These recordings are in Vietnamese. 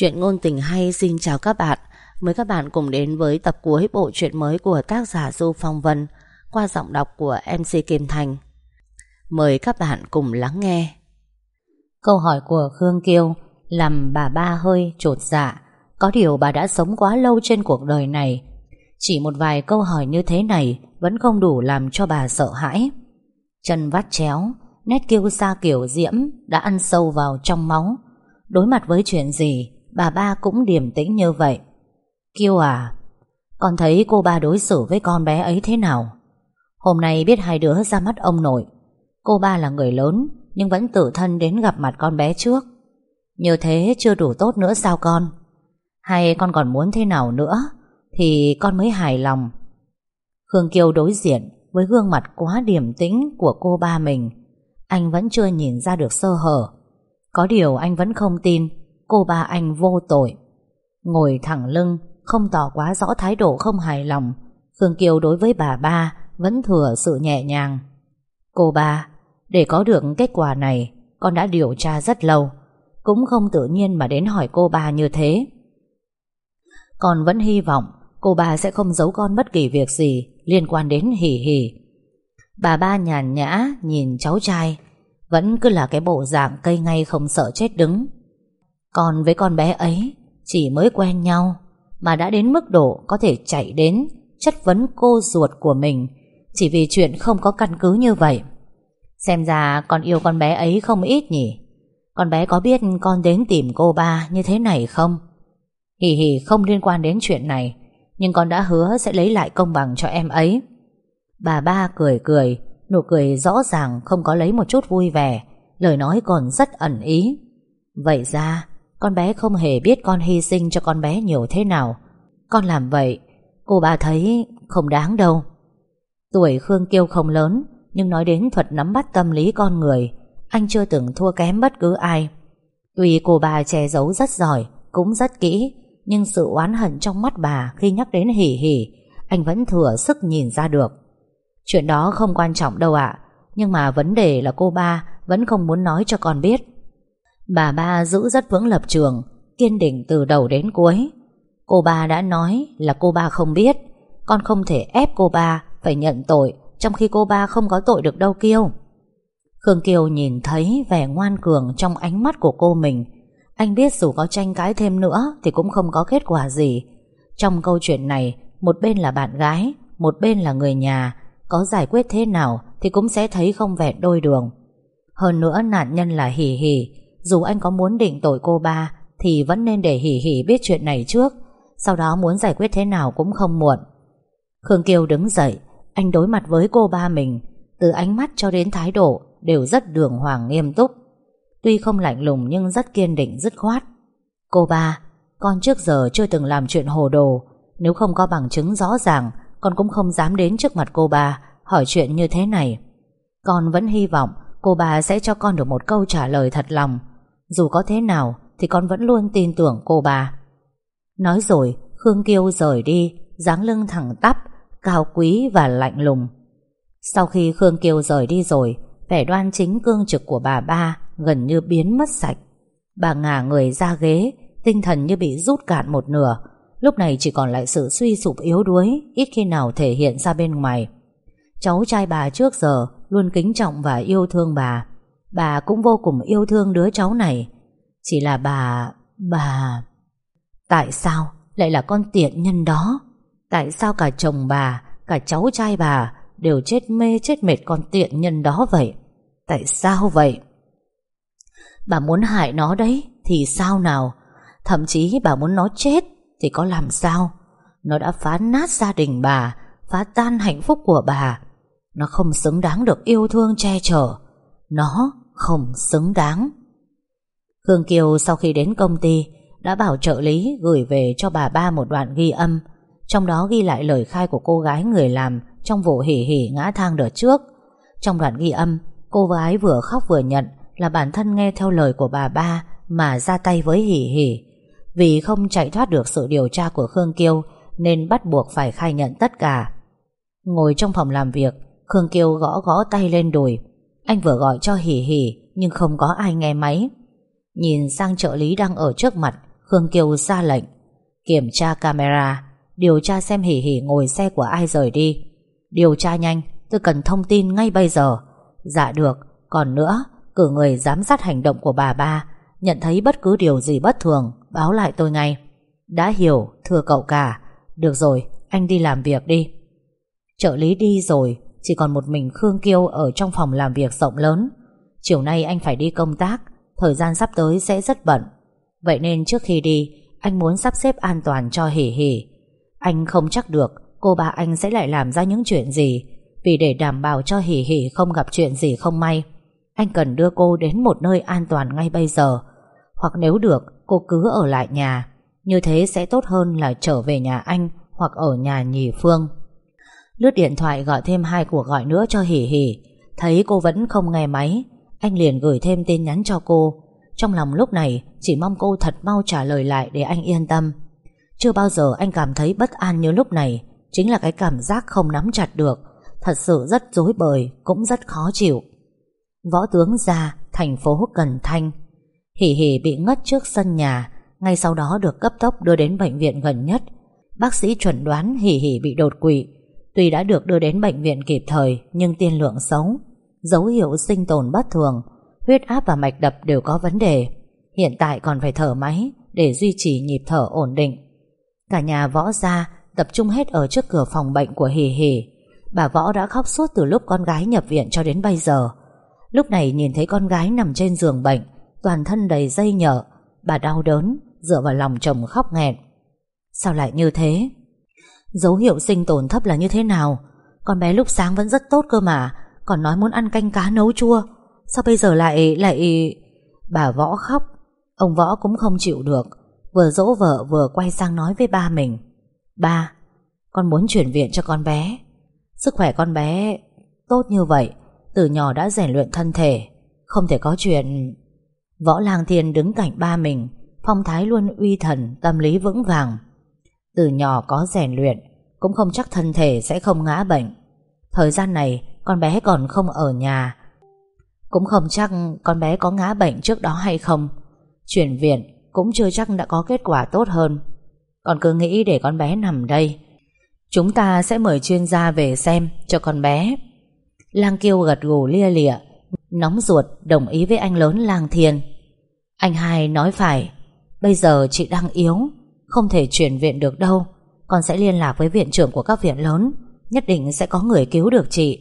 Chuyện ngôn tình hay, xin chào các bạn. Mời các bạn cùng đến với tập cuối bộ truyện mới của tác giả Du Phong Vân, Qua giọng đọc của MC Kim Thành. Mời các bạn cùng lắng nghe. Câu hỏi của Khương Kiêu, Làm bà ba hơi trột dạ. Có điều bà đã sống quá lâu trên cuộc đời này. Chỉ một vài câu hỏi như thế này Vẫn không đủ làm cho bà sợ hãi. Chân vắt chéo, Nét kiêu sa kiểu diễm Đã ăn sâu vào trong máu. Đối mặt với chuyện gì Bà ba cũng điềm tĩnh như vậy. Kiêu à Con thấy cô ba đối xử với con bé ấy thế nào? Hôm nay biết hai đứa ra mắt ông nội. Cô ba là người lớn, Nhưng vẫn tự thân đến gặp mặt con bé trước. Như thế chưa đủ tốt nữa sao con? Hay con còn muốn thế nào nữa, Thì con mới hài lòng. Khương Kiêu đối diện Với gương mặt quá điềm tĩnh Của cô ba mình. Anh vẫn chưa nhìn ra được sơ hở. Có điều anh vẫn không tin Cô ba anh vô tội. Ngồi thẳng lưng, Không tỏ quá rõ thái độ không hài lòng. Phương Kiều đối với bà ba Vẫn thừa sự nhẹ nhàng. Cô ba, Để có được kết quả này, Con đã điều tra rất lâu, Cũng không tự nhiên mà đến hỏi cô ba như thế. Con vẫn hy vọng Cô ba sẽ không giấu con bất kỳ việc gì Liên quan đến hỉ hỉ. Bà ba nhàn nhã nhìn cháu trai, Vẫn cứ là cái bộ dạng cây ngay không sợ chết đứng còn với con bé ấy, Chỉ mới quen nhau Mà đã đến mức độ có thể chạy đến Chất vấn cô ruột của mình, Chỉ vì chuyện không có căn cứ như vậy. Xem ra con yêu con bé ấy không ít nhỉ? Con bé có biết con đến tìm cô ba như thế này không? Hì hì, không liên quan đến chuyện này, Nhưng con đã hứa sẽ lấy lại công bằng cho em ấy. Bà ba cười cười, Nụ cười rõ ràng không có lấy một chút vui vẻ, Lời nói còn rất ẩn ý. Vậy ra con bé không hề biết con hy sinh cho con bé nhiều thế nào. Con làm vậy, Cô bà thấy không đáng đâu. Tuổi Khương Kiêu không lớn, Nhưng nói đến thuật nắm bắt tâm lý con người, Anh chưa từng thua kém bất cứ ai. Tuy cô bà che giấu rất giỏi, Cũng rất kỹ, Nhưng sự oán hận trong mắt bà Khi nhắc đến hỉ hỉ, Anh vẫn thừa sức nhìn ra được. Chuyện đó không quan trọng đâu ạ, Nhưng mà vấn đề là cô ba Vẫn không muốn nói cho con biết. Bà ba giữ rất vững lập trường, Kiên định từ đầu đến cuối. Cô ba đã nói là cô ba không biết. Con không thể ép cô ba Phải nhận tội Trong khi cô ba không có tội được đâu Kiêu. Khương Kiều nhìn thấy vẻ ngoan cường Trong ánh mắt của cô mình. Anh biết dù có tranh cãi thêm nữa Thì cũng không có kết quả gì. Trong câu chuyện này, Một bên là bạn gái, Một bên là người nhà, Có giải quyết thế nào Thì cũng sẽ thấy không vẹn đôi đường. Hơn nữa nạn nhân là Hỉ Hỉ dù anh có muốn định tội cô ba, Thì vẫn nên để Hỷ Hỷ biết chuyện này trước, Sau đó muốn giải quyết thế nào cũng không muộn. Khương Kiều đứng dậy, Anh đối mặt với cô ba mình, Từ ánh mắt cho đến thái độ Đều rất đường hoàng nghiêm túc. Tuy không lạnh lùng nhưng rất kiên định, dứt khoát. Cô ba, Con trước giờ chưa từng làm chuyện hồ đồ, Nếu không có bằng chứng rõ ràng, Con cũng không dám đến trước mặt cô ba, Hỏi chuyện như thế này. Con vẫn hy vọng cô ba sẽ cho con được một câu trả lời thật lòng dù có thế nào Thì con vẫn luôn tin tưởng cô bà. Nói rồi, Khương Kiêu rời đi, dáng lưng thẳng tắp, Cao quý và lạnh lùng. Sau khi Khương Kiêu rời đi rồi, Vẻ đoan chính cương trực của bà ba Gần như biến mất sạch. Bà ngả người ra ghế, Tinh thần như bị rút cạn một nửa. Lúc này chỉ còn lại sự suy sụp yếu đuối, Ít khi nào thể hiện ra bên ngoài. Cháu trai bà trước giờ Luôn kính trọng và yêu thương bà. Bà cũng vô cùng yêu thương đứa cháu này Chỉ là bà... bà... Tại sao lại là con tiện nhân đó? Tại sao cả chồng bà, cả cháu trai bà đều chết mê chết mệt con tiện nhân đó vậy? Tại sao vậy? Bà muốn hại nó đấy thì sao nào? Thậm chí bà muốn nó chết thì có làm sao? Nó đã phá nát gia đình bà, phá tan hạnh phúc của bà. Nó không xứng đáng được yêu thương che chở. Nó không xứng đáng. Khương Kiều sau khi đến công ty đã bảo trợ lý gửi về cho bà ba một đoạn ghi âm, trong đó ghi lại lời khai của cô gái người làm trong vụ hỉ hỉ ngã thang đợt trước. Trong đoạn ghi âm, cô gái vừa khóc vừa nhận là bản thân nghe theo lời của bà ba mà ra tay với hỉ hỉ. Vì không chạy thoát được sự điều tra của Khương Kiêu nên bắt buộc phải khai nhận tất cả. Ngồi trong phòng làm việc, Khương Kiêu gõ gõ tay lên đùi anh vừa gọi cho Hỉ Hỉ Nhưng không có ai nghe máy. Nhìn sang trợ lý đang ở trước mặt, Khương Kiều ra lệnh, Kiểm tra camera, Điều tra xem hỉ hỉ ngồi xe của ai rời đi. Điều tra nhanh, Tôi cần thông tin ngay bây giờ. Dạ được, Còn nữa, Cử người giám sát hành động của bà ba, Nhận thấy bất cứ điều gì bất thường, Báo lại tôi ngay. Đã hiểu, thưa cậu cả. Được rồi, anh đi làm việc đi. Trợ lý đi rồi chỉ còn một mình Khương Kiêu ở trong phòng làm việc rộng lớn. Chiều nay anh phải đi công tác, Thời gian sắp tới sẽ rất bận. Vậy nên trước khi đi, Anh muốn sắp xếp an toàn cho Hỉ Hỉ. Anh không chắc được Cô ba anh sẽ lại làm ra những chuyện gì, Vì để đảm bảo cho Hỉ Hỉ không gặp chuyện gì không may, Anh cần đưa cô đến một nơi an toàn ngay bây giờ. Hoặc nếu được, Cô cứ ở lại nhà. Như thế sẽ tốt hơn là trở về nhà anh Hoặc ở nhà nhì Phương. Lướt điện thoại gọi thêm hai cuộc gọi nữa cho Hỉ Hỉ. Thấy cô vẫn không nghe máy, Anh liền gửi thêm tin nhắn cho cô. Trong lòng lúc này, Chỉ mong cô thật mau trả lời lại để anh yên tâm. Chưa bao giờ anh cảm thấy bất an như lúc này, Chính là cái cảm giác không nắm chặt được. Thật sự rất dối bời, Cũng rất khó chịu. Võ tướng ra, thành phố Cần Thanh. Hỉ hỉ bị ngất trước sân nhà, Ngay sau đó được cấp tốc đưa đến bệnh viện gần nhất. Bác sĩ chuẩn đoán hỉ hỉ bị đột quỵ. Tuy đã được đưa đến bệnh viện kịp thời, Nhưng tiên lượng xấu, Dấu hiệu sinh tồn bất thường, Huyết áp và mạch đập đều có vấn đề. Hiện tại còn phải thở máy Để duy trì nhịp thở ổn định. Cả nhà võ gia Tập trung hết ở trước cửa phòng bệnh của Hì Hì. Bà võ đã khóc suốt từ lúc con gái nhập viện cho đến bây giờ. Lúc này nhìn thấy con gái nằm trên giường bệnh, Toàn thân đầy dây nhợ, Bà đau đớn, Dựa vào lòng chồng khóc nghẹn. Sao lại như thế? Dấu hiệu sinh tồn thấp là như thế nào? Con bé lúc sáng vẫn rất tốt cơ mà, Còn nói muốn ăn canh cá nấu chua. Sao bây giờ lại lại Bà võ khóc. Ông võ cũng không chịu được, Vừa dỗ vợ vừa quay sang nói với ba mình. Ba, Con muốn chuyển viện cho con bé. Sức khỏe con bé tốt như vậy, Từ nhỏ đã rèn luyện thân thể, Không thể có chuyện Võ Lang Thiên đứng cạnh ba mình, Phong thái luôn uy thần, Tâm lý vững vàng. Từ nhỏ có rèn luyện, Cũng không chắc thân thể sẽ không ngã bệnh. Thời gian này, con bé còn không ở nhà. Cũng không chắc con bé có ngã bệnh trước đó hay không. Chuyển viện Cũng chưa chắc đã có kết quả tốt hơn. Con cứ nghĩ để con bé nằm đây. Chúng ta sẽ mời chuyên gia về xem Cho con bé. Lang Kiêu gật gù lia lịa, Nóng ruột đồng ý với anh lớn Lang Thiên. Anh hai nói phải, Bây giờ chị đang yếu không thể chuyển viện được đâu. Con sẽ liên lạc với viện trưởng của các viện lớn, Nhất định sẽ có người cứu được chị.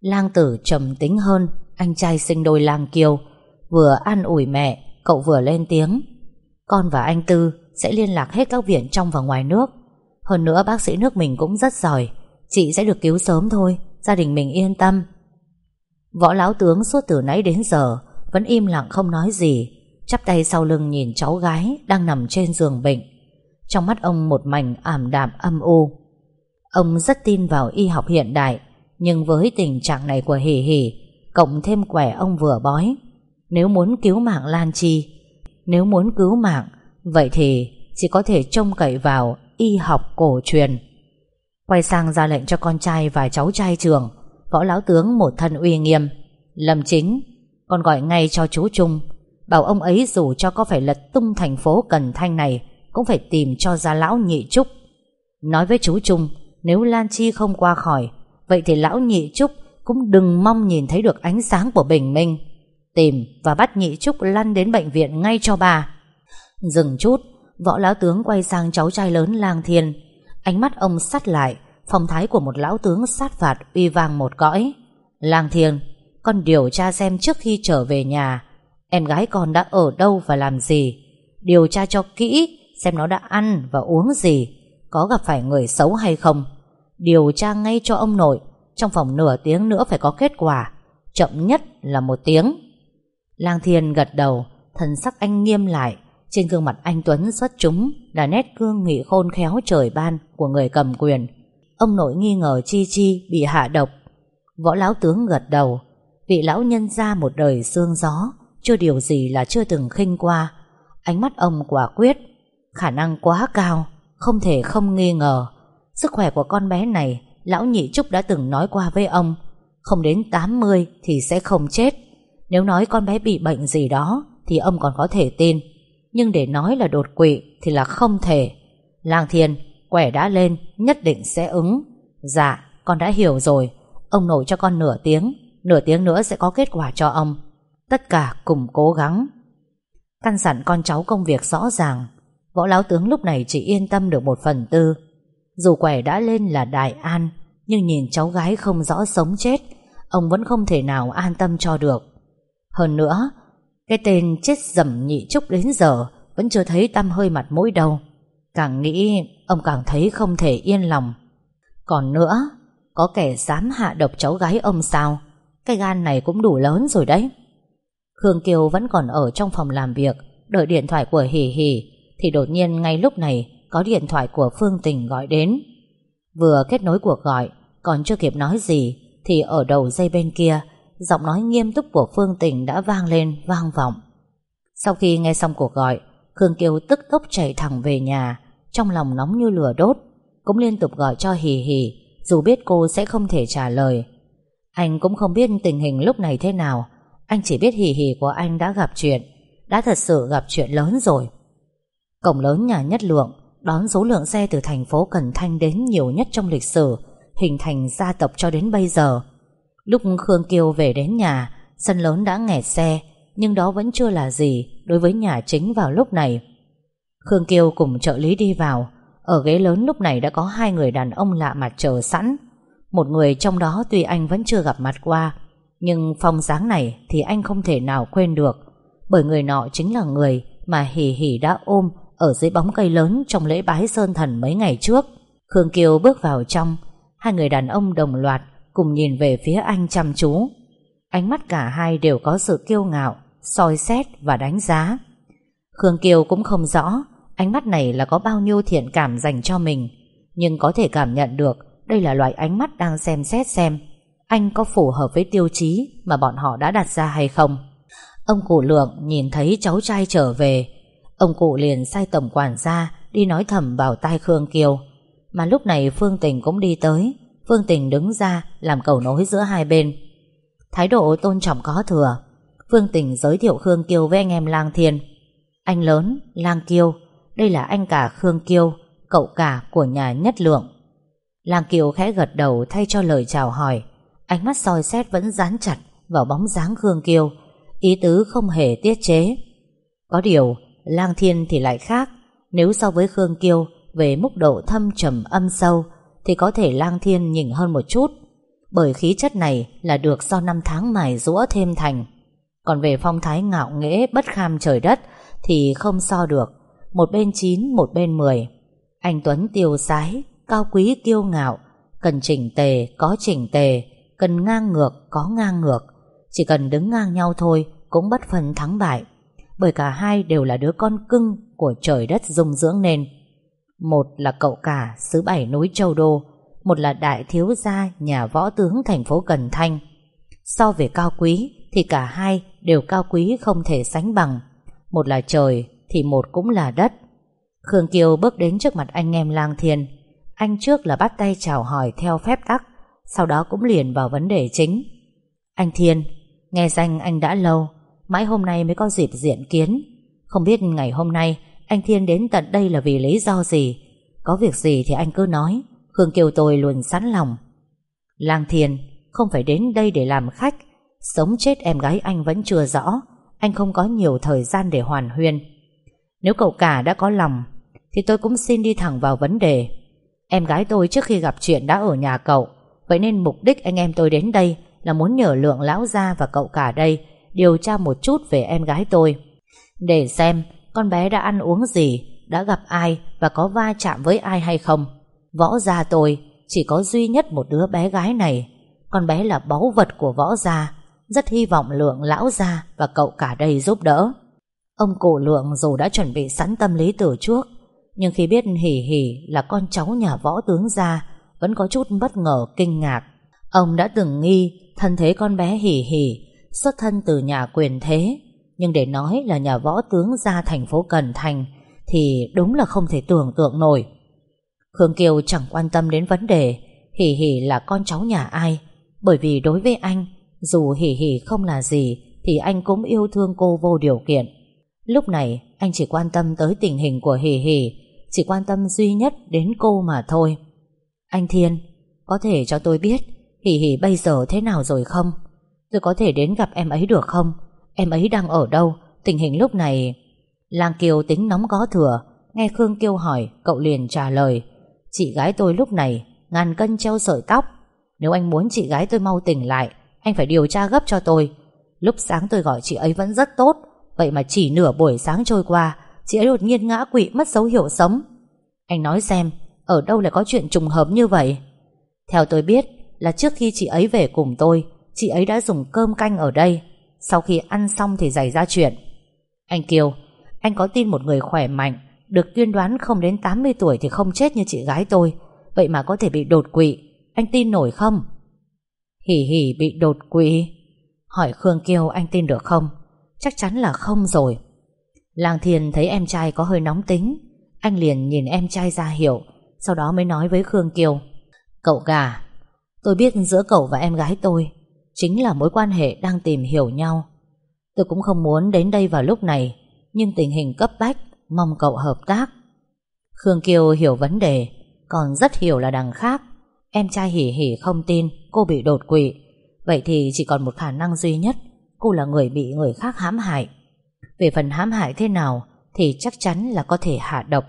Lang tử trầm tính hơn, Anh trai sinh đôi Lang Kiều Vừa an ủi mẹ, Cậu vừa lên tiếng. Con và anh Tư sẽ liên lạc hết các viện trong và ngoài nước. Hơn nữa bác sĩ nước mình cũng rất giỏi, Chị sẽ được cứu sớm thôi, Gia đình mình yên tâm. Võ lão tướng suốt từ nãy đến giờ Vẫn im lặng không nói gì, Chắp tay sau lưng nhìn cháu gái Đang nằm trên giường bệnh. Trong mắt ông một mảnh ảm đạm âm u. Ông rất tin vào y học hiện đại, Nhưng với tình trạng này của Hỷ Hỷ, Cộng thêm quẻ ông vừa bói, Nếu muốn cứu mạng Lan Chi, Nếu muốn cứu mạng, Vậy thì chỉ có thể trông cậy vào Y học cổ truyền. Quay sang ra lệnh cho con trai và cháu trai trường, Võ lão tướng một thân uy nghiêm. Lâm chính, Con gọi ngay cho chú Trung, Bảo ông ấy dù cho có phải lật tung thành phố Cần Thanh này cũng phải tìm cho ra lão nhị trúc. Nói với chú Trung, Nếu Lan Chi không qua khỏi, Vậy thì lão nhị trúc Cũng đừng mong nhìn thấy được ánh sáng của bình minh. Tìm và bắt nhị trúc lăn đến bệnh viện ngay cho bà. Dừng chút, Võ lão tướng quay sang cháu trai lớn lang thiên. Ánh mắt ông sắt lại, Phong thái của một lão tướng sát phạt uy vang một cõi. Lang thiên, Con điều tra xem trước khi trở về nhà, Em gái con đã ở đâu và làm gì? Điều tra cho kỹ Xem nó đã ăn và uống gì, Có gặp phải người xấu hay không. Điều tra ngay cho ông nội, Trong vòng nửa tiếng nữa phải có kết quả, Chậm nhất là một tiếng. Lang Thiên gật đầu, Thần sắc anh nghiêm lại, Trên gương mặt anh Tuấn xuất chúng Là nét cương nghị khôn khéo trời ban Của người cầm quyền. Ông nội nghi ngờ Chi Chi bị hạ độc. Võ lão tướng gật đầu, Vị lão nhân ra một đời xương gió, Chưa điều gì là chưa từng khinh qua. Ánh mắt ông quả quyết Khả năng quá cao, Không thể không nghi ngờ. Sức khỏe của con bé này, Lão nhị Trúc đã từng nói qua với ông, Không đến 80 thì sẽ không chết. Nếu nói con bé bị bệnh gì đó, Thì ông còn có thể tin, Nhưng để nói là đột quỵ Thì là không thể. Lang Thiên, Quẻ đã lên, Nhất định sẽ ứng. Dạ con đã hiểu rồi. Ông nội cho con nửa tiếng Nửa tiếng nữa sẽ có kết quả cho ông. Tất cả cùng cố gắng. Căn dặn con cháu công việc rõ ràng. Võ Lão Tướng lúc này chỉ yên tâm được một phần tư. Dù quẻ đã lên là đại an, Nhưng nhìn cháu gái không rõ sống chết, Ông vẫn không thể nào an tâm cho được. Hơn nữa, Cái tên chết dầm nhị trúc đến giờ Vẫn chưa thấy tâm hơi mặt mũi đâu. Càng nghĩ, Ông càng thấy không thể yên lòng. Còn nữa, Có kẻ dám hạ độc cháu gái ông sao? Cái gan này cũng đủ lớn rồi đấy. Khương Kiều vẫn còn ở trong phòng làm việc, Đợi điện thoại của Hỷ Hỷ thì đột nhiên ngay lúc này Có điện thoại của Phương Tình gọi đến. Vừa kết nối cuộc gọi, Còn chưa kịp nói gì Thì ở đầu dây bên kia, Giọng nói nghiêm túc của Phương Tình đã vang lên, Vang vọng. Sau khi nghe xong cuộc gọi, Khương Kiều tức tốc chạy thẳng về nhà, Trong lòng nóng như lửa đốt, Cũng liên tục gọi cho Hì Hì, Dù biết cô sẽ không thể trả lời. Anh cũng không biết tình hình lúc này thế nào, anh chỉ biết hì hì của anh đã gặp chuyện, Đã thật sự gặp chuyện lớn rồi. Cổng lớn nhà nhất lượng Đón số lượng xe từ thành phố Cần Thanh đến nhiều nhất trong lịch sử, Hình thành gia tộc cho đến bây giờ. Lúc Khương kiều về đến nhà, Sân lớn đã nghẹt xe, Nhưng đó vẫn chưa là gì Đối với nhà chính vào lúc này. Khương kiều cùng trợ lý đi vào. Ở ghế lớn lúc này đã có hai người đàn ông lạ mặt chờ sẵn. Một người trong đó tuy anh vẫn chưa gặp mặt qua, nhưng phong dáng này thì anh không thể nào quên được, Bởi người nọ chính là người Mà Hỷ Hỷ đã ôm ở dưới bóng cây lớn trong lễ bái Sơn Thần mấy ngày trước. Khương Kiều bước vào trong Hai người đàn ông đồng loạt Cùng nhìn về phía anh chăm chú. Ánh mắt cả hai đều có sự kiêu ngạo soi xét và đánh giá. Khương Kiều cũng không rõ Ánh mắt này là có bao nhiêu thiện cảm dành cho mình Nhưng có thể cảm nhận được Đây là loại ánh mắt đang xem xét xem anh có phù hợp với tiêu chí mà bọn họ đã đặt ra hay không. Ông cụ lượng nhìn thấy cháu trai trở về, ông cụ liền sai tổng quản ra đi nói thầm vào tai Khương Kiều. Mà lúc này Phương Tình cũng đi tới, Phương Tình đứng ra làm cầu nối giữa hai bên. Thái độ tôn trọng có thừa, Phương Tình giới thiệu Khương Kiều với anh em Lang Thiên. Anh lớn, Lang Kiều, đây là anh cả Khương Kiều, cậu cả của nhà nhất lượng. Lang Kiều khẽ gật đầu thay cho lời chào hỏi. Ánh mắt soi xét vẫn dán chặt Vào bóng dáng Khương Kiều Ý tứ không hề tiết chế Có điều Lang Thiên thì lại khác. Nếu so với Khương kiêu Về mức độ thâm trầm âm sâu Thì có thể Lang Thiên nhỉnh hơn một chút. Bởi khí chất này Là được sau năm tháng mài rũa thêm thành. Còn về phong thái ngạo nghễ Bất kham trời đất Thì không so được. Một bên chín, một bên mười. Anh Tuấn tiêu sái Cao quý kiêu ngạo Cần chỉnh tề, có chỉnh tề Cần ngang ngược có ngang ngược. Chỉ cần đứng ngang nhau thôi Cũng bất phần thắng bại. Bởi cả hai đều là đứa con cưng Của trời đất dung dưỡng nên. Một là cậu cả xứ bảy núi Châu Đô, Một là đại thiếu gia Nhà võ tướng thành phố Cần Thanh. So về cao quý Thì cả hai đều cao quý không thể sánh bằng. Một là trời Thì một cũng là đất. Khương Kiều bước đến trước mặt anh em lang thiên Anh trước là bắt tay chào hỏi theo phép tắc, sau đó cũng liền vào vấn đề chính. Anh Thiên, Nghe danh anh đã lâu Mãi hôm nay mới có dịp diện kiến. Không biết ngày hôm nay, Anh Thiên đến tận đây là vì lý do gì? Có việc gì thì anh cứ nói. Khương Kiều tôi luôn sẵn lòng. Lang Thiên, Không phải đến đây để làm khách. Sống chết em gái anh vẫn chưa rõ. Anh không có nhiều thời gian để hoàn huyên Nếu cậu cả đã có lòng, Thì tôi cũng xin đi thẳng vào vấn đề. Em gái tôi trước khi gặp chuyện đã ở nhà cậu. Vậy nên mục đích anh em tôi đến đây Là muốn nhờ lượng lão gia và cậu cả đây Điều tra một chút về em gái tôi. Để xem Con bé đã ăn uống gì, Đã gặp ai và có va chạm với ai hay không. Võ gia tôi Chỉ có duy nhất một đứa bé gái này. Con bé là báu vật của võ gia, Rất hy vọng lượng lão gia Và cậu cả đây giúp đỡ. Ông cụ lượng dù đã chuẩn bị sẵn tâm lý từ trước, Nhưng khi biết hỉ hỉ là con cháu nhà võ tướng gia, vẫn có chút bất ngờ, kinh ngạc. Ông đã từng nghi thân thế con bé hỉ hỉ xuất thân từ nhà quyền thế, nhưng để nói là nhà võ tướng ra thành phố Cần Thành thì đúng là không thể tưởng tượng nổi. Khương Kiều chẳng quan tâm đến vấn đề Hỷ Hỷ là con cháu nhà ai Bởi vì đối với anh Dù Hỷ Hỷ không là gì Thì anh cũng yêu thương cô vô điều kiện. Lúc này anh chỉ quan tâm tới tình hình của Hỷ Hỷ Chỉ quan tâm duy nhất đến cô mà thôi. Anh Thiên Có thể cho tôi biết Hỷ Hỷ bây giờ thế nào rồi không? Tôi có thể đến gặp em ấy được không? Em ấy đang ở đâu? Tình hình lúc này Lang Kiều tính nóng có thừa. Nghe Khương kêu hỏi, Cậu liền trả lời, Chị gái tôi lúc này Ngàn cân treo sợi tóc. Nếu anh muốn chị gái tôi mau tỉnh lại, Anh phải điều tra gấp cho tôi. Lúc sáng tôi gọi chị ấy vẫn rất tốt, Vậy mà chỉ nửa buổi sáng trôi qua, Chị ấy đột nhiên ngã quỵ mất dấu hiệu sống. Anh nói xem, Ở đâu lại có chuyện trùng hợp như vậy? Theo tôi biết là trước khi chị ấy về cùng tôi Chị ấy đã dùng cơm canh ở đây. Sau khi ăn xong thì xảy ra chuyện. Anh Kiều, Anh có tin một người khỏe mạnh, Được tuyên đoán không đến 80 tuổi Thì không chết như chị gái tôi. Vậy mà có thể bị đột quỵ. Anh tin nổi không? Hỉ hỉ, bị đột quỵ. Hỏi Khương Kiều anh tin được không? Chắc chắn là không rồi. Lang Thiên thấy em trai có hơi nóng tính. Anh liền nhìn em trai ra hiểu Sau đó mới nói với Khương Kiều Cậu gà, Tôi biết giữa cậu và em gái tôi Chính là mối quan hệ đang tìm hiểu nhau. Tôi cũng không muốn đến đây vào lúc này, Nhưng tình hình cấp bách, Mong cậu hợp tác. Khương Kiều hiểu vấn đề, Còn rất hiểu là đằng khác. Em trai hỉ hỉ không tin, cô bị đột quỵ. Vậy thì chỉ còn một khả năng duy nhất, Cô là người bị người khác hãm hại. Về phần hãm hại thế nào, Thì chắc chắn là có thể hạ độc.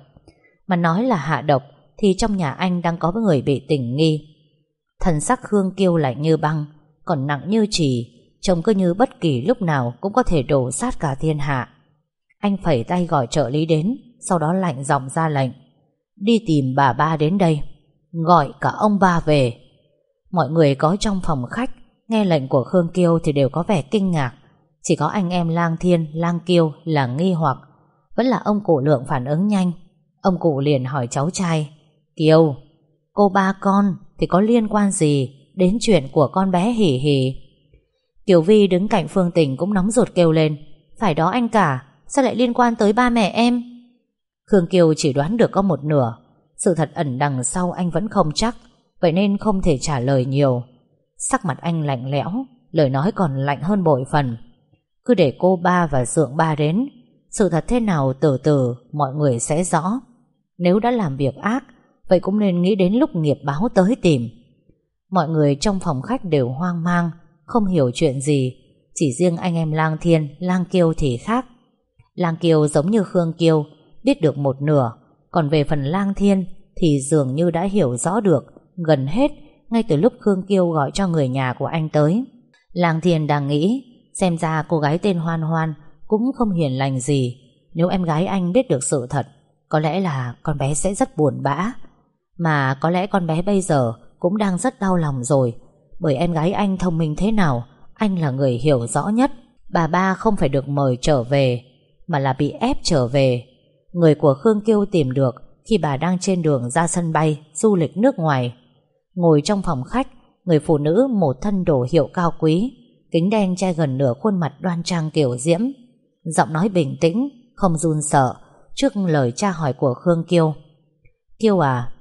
Mà nói là hạ độc, Thì trong nhà anh đang có người bị tình nghi. Thần sắc Khương Kiêu lạnh như băng. Còn nặng như chỉ Trông cứ như bất kỳ lúc nào Cũng có thể đổ sát cả thiên hạ. Anh phẩy tay gọi trợ lý đến Sau đó lạnh giọng ra lệnh Đi tìm bà ba đến đây Gọi cả ông ba về. Mọi người có trong phòng khách Nghe lệnh của Khương Kiêu thì đều có vẻ kinh ngạc. Chỉ có anh em Lang Thiên, Lang Kiêu là nghi hoặc. Vẫn là ông cụ lượng phản ứng nhanh. Ông cụ liền hỏi cháu trai Kiều, cô ba con thì có liên quan gì? Đến chuyện của con bé hỉ hỉ. Kiều Vi đứng cạnh Phương Tình cũng nóng ruột kêu lên. Phải đó anh cả, sao lại liên quan tới ba mẹ em? Khương Kiều chỉ đoán được có một nửa. Sự thật ẩn đằng sau anh vẫn không chắc, vậy nên không thể trả lời nhiều. Sắc mặt anh lạnh lẽo, lời nói còn lạnh hơn bội phần. Cứ để cô ba và dượng ba đến, sự thật thế nào từ từ mọi người sẽ rõ. Nếu đã làm việc ác, Vậy cũng nên nghĩ đến lúc nghiệp báo tới tìm Mọi người trong phòng khách đều hoang mang, Không hiểu chuyện gì. Chỉ riêng anh em Lang Thiên, Lang Kiêu thì khác. Lang Kiêu giống như Khương Kiêu, Biết được một nửa. Còn về phần Lang Thiên Thì dường như đã hiểu rõ được. Gần hết, ngay từ lúc Khương Kiêu gọi cho người nhà của anh tới. Lang Thiên đang nghĩ, Xem ra cô gái tên Hoan Hoan Cũng không hiền lành gì. Nếu em gái anh biết được sự thật, Có lẽ là con bé sẽ rất buồn bã. Mà có lẽ con bé bây giờ cũng đang rất đau lòng rồi. Bởi em gái anh thông minh thế nào, Anh là người hiểu rõ nhất. Bà ba không phải được mời trở về, Mà là bị ép trở về. Người của Khương Kiêu tìm được Khi bà đang trên đường ra sân bay Du lịch nước ngoài. Ngồi trong phòng khách, Người phụ nữ một thân đồ hiệu cao quý, Kính đen che gần nửa khuôn mặt đoan trang kiểu diễm. Giọng nói bình tĩnh, Không run sợ Trước lời tra hỏi của Khương Kiêu. Kiêu à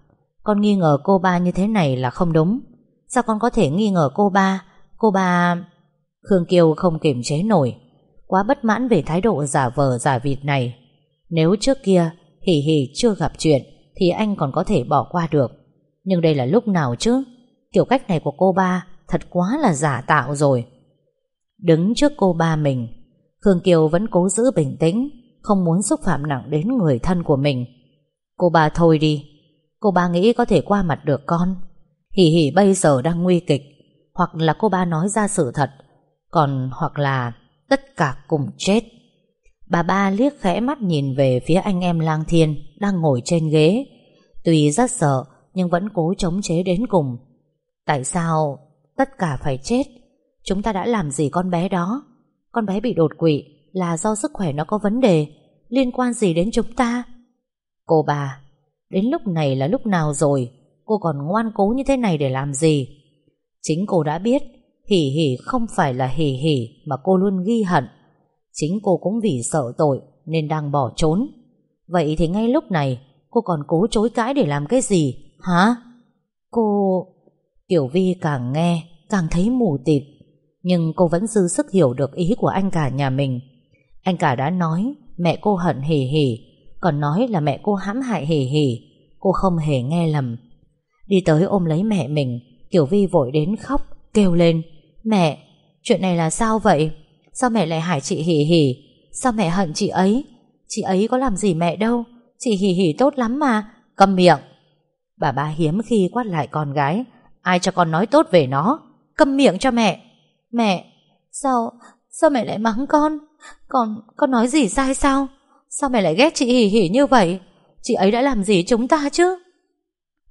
con nghi ngờ cô ba như thế này là không đúng. Sao con có thể nghi ngờ cô ba? Cô ba Khương Kiều không kiềm chế nổi. Quá bất mãn về thái độ giả vờ, giả vịt này. Nếu trước kia, Hỉ hỉ chưa gặp chuyện, Thì anh còn có thể bỏ qua được. Nhưng đây là lúc nào chứ? Kiểu cách này của cô ba Thật quá là giả tạo rồi. Đứng trước cô ba mình, Khương Kiều vẫn cố giữ bình tĩnh, Không muốn xúc phạm nặng đến người thân của mình. Cô ba thôi đi Cô ba nghĩ có thể qua mặt được con. Hỉ hỉ, bây giờ đang nguy kịch. Hoặc là cô ba nói ra sự thật. Còn hoặc là Tất cả cùng chết. Bà ba liếc khẽ mắt nhìn về phía anh em lang thiên Đang ngồi trên ghế. Tuy rất sợ, Nhưng vẫn cố chống chế đến cùng. Tại sao tất cả phải chết? Chúng ta đã làm gì con bé đó? Con bé bị đột quỵ Là do sức khỏe nó có vấn đề Liên quan gì đến chúng ta? Cô bà Đến lúc này là lúc nào rồi? Cô còn ngoan cố như thế này để làm gì? Chính cô đã biết, Hỉ hỉ không phải là hỉ hỉ Mà cô luôn ghi hận. Chính cô cũng vì sợ tội Nên đang bỏ trốn. Vậy thì ngay lúc này, Cô còn cố chối cãi để làm cái gì? Hả? Cô Tiểu Vi càng nghe, càng thấy mù tịt. Nhưng cô vẫn dư sức hiểu được ý của anh cả nhà mình. Anh cả đã nói, Mẹ cô hận hỉ hỉ còn nói là mẹ cô hãm hại hỉ hỉ Cô không hề nghe lầm. Đi tới ôm lấy mẹ mình, Kiều Vi vội đến khóc, Kêu lên, Mẹ, Chuyện này là sao vậy? Sao mẹ lại hại chị hỉ hỉ? Sao mẹ hận chị ấy? Chị ấy có làm gì mẹ đâu? Chị hỉ hỉ tốt lắm mà Cầm miệng. Bà ba hiếm khi quát lại con gái, Ai cho con nói tốt về nó? Cầm miệng cho mẹ. Mẹ, Sao Sao mẹ lại mắng con? Con Con nói gì sai sao? Sao mẹ lại ghét chị hỉ hỉ như vậy? Chị ấy đã làm gì chúng ta chứ?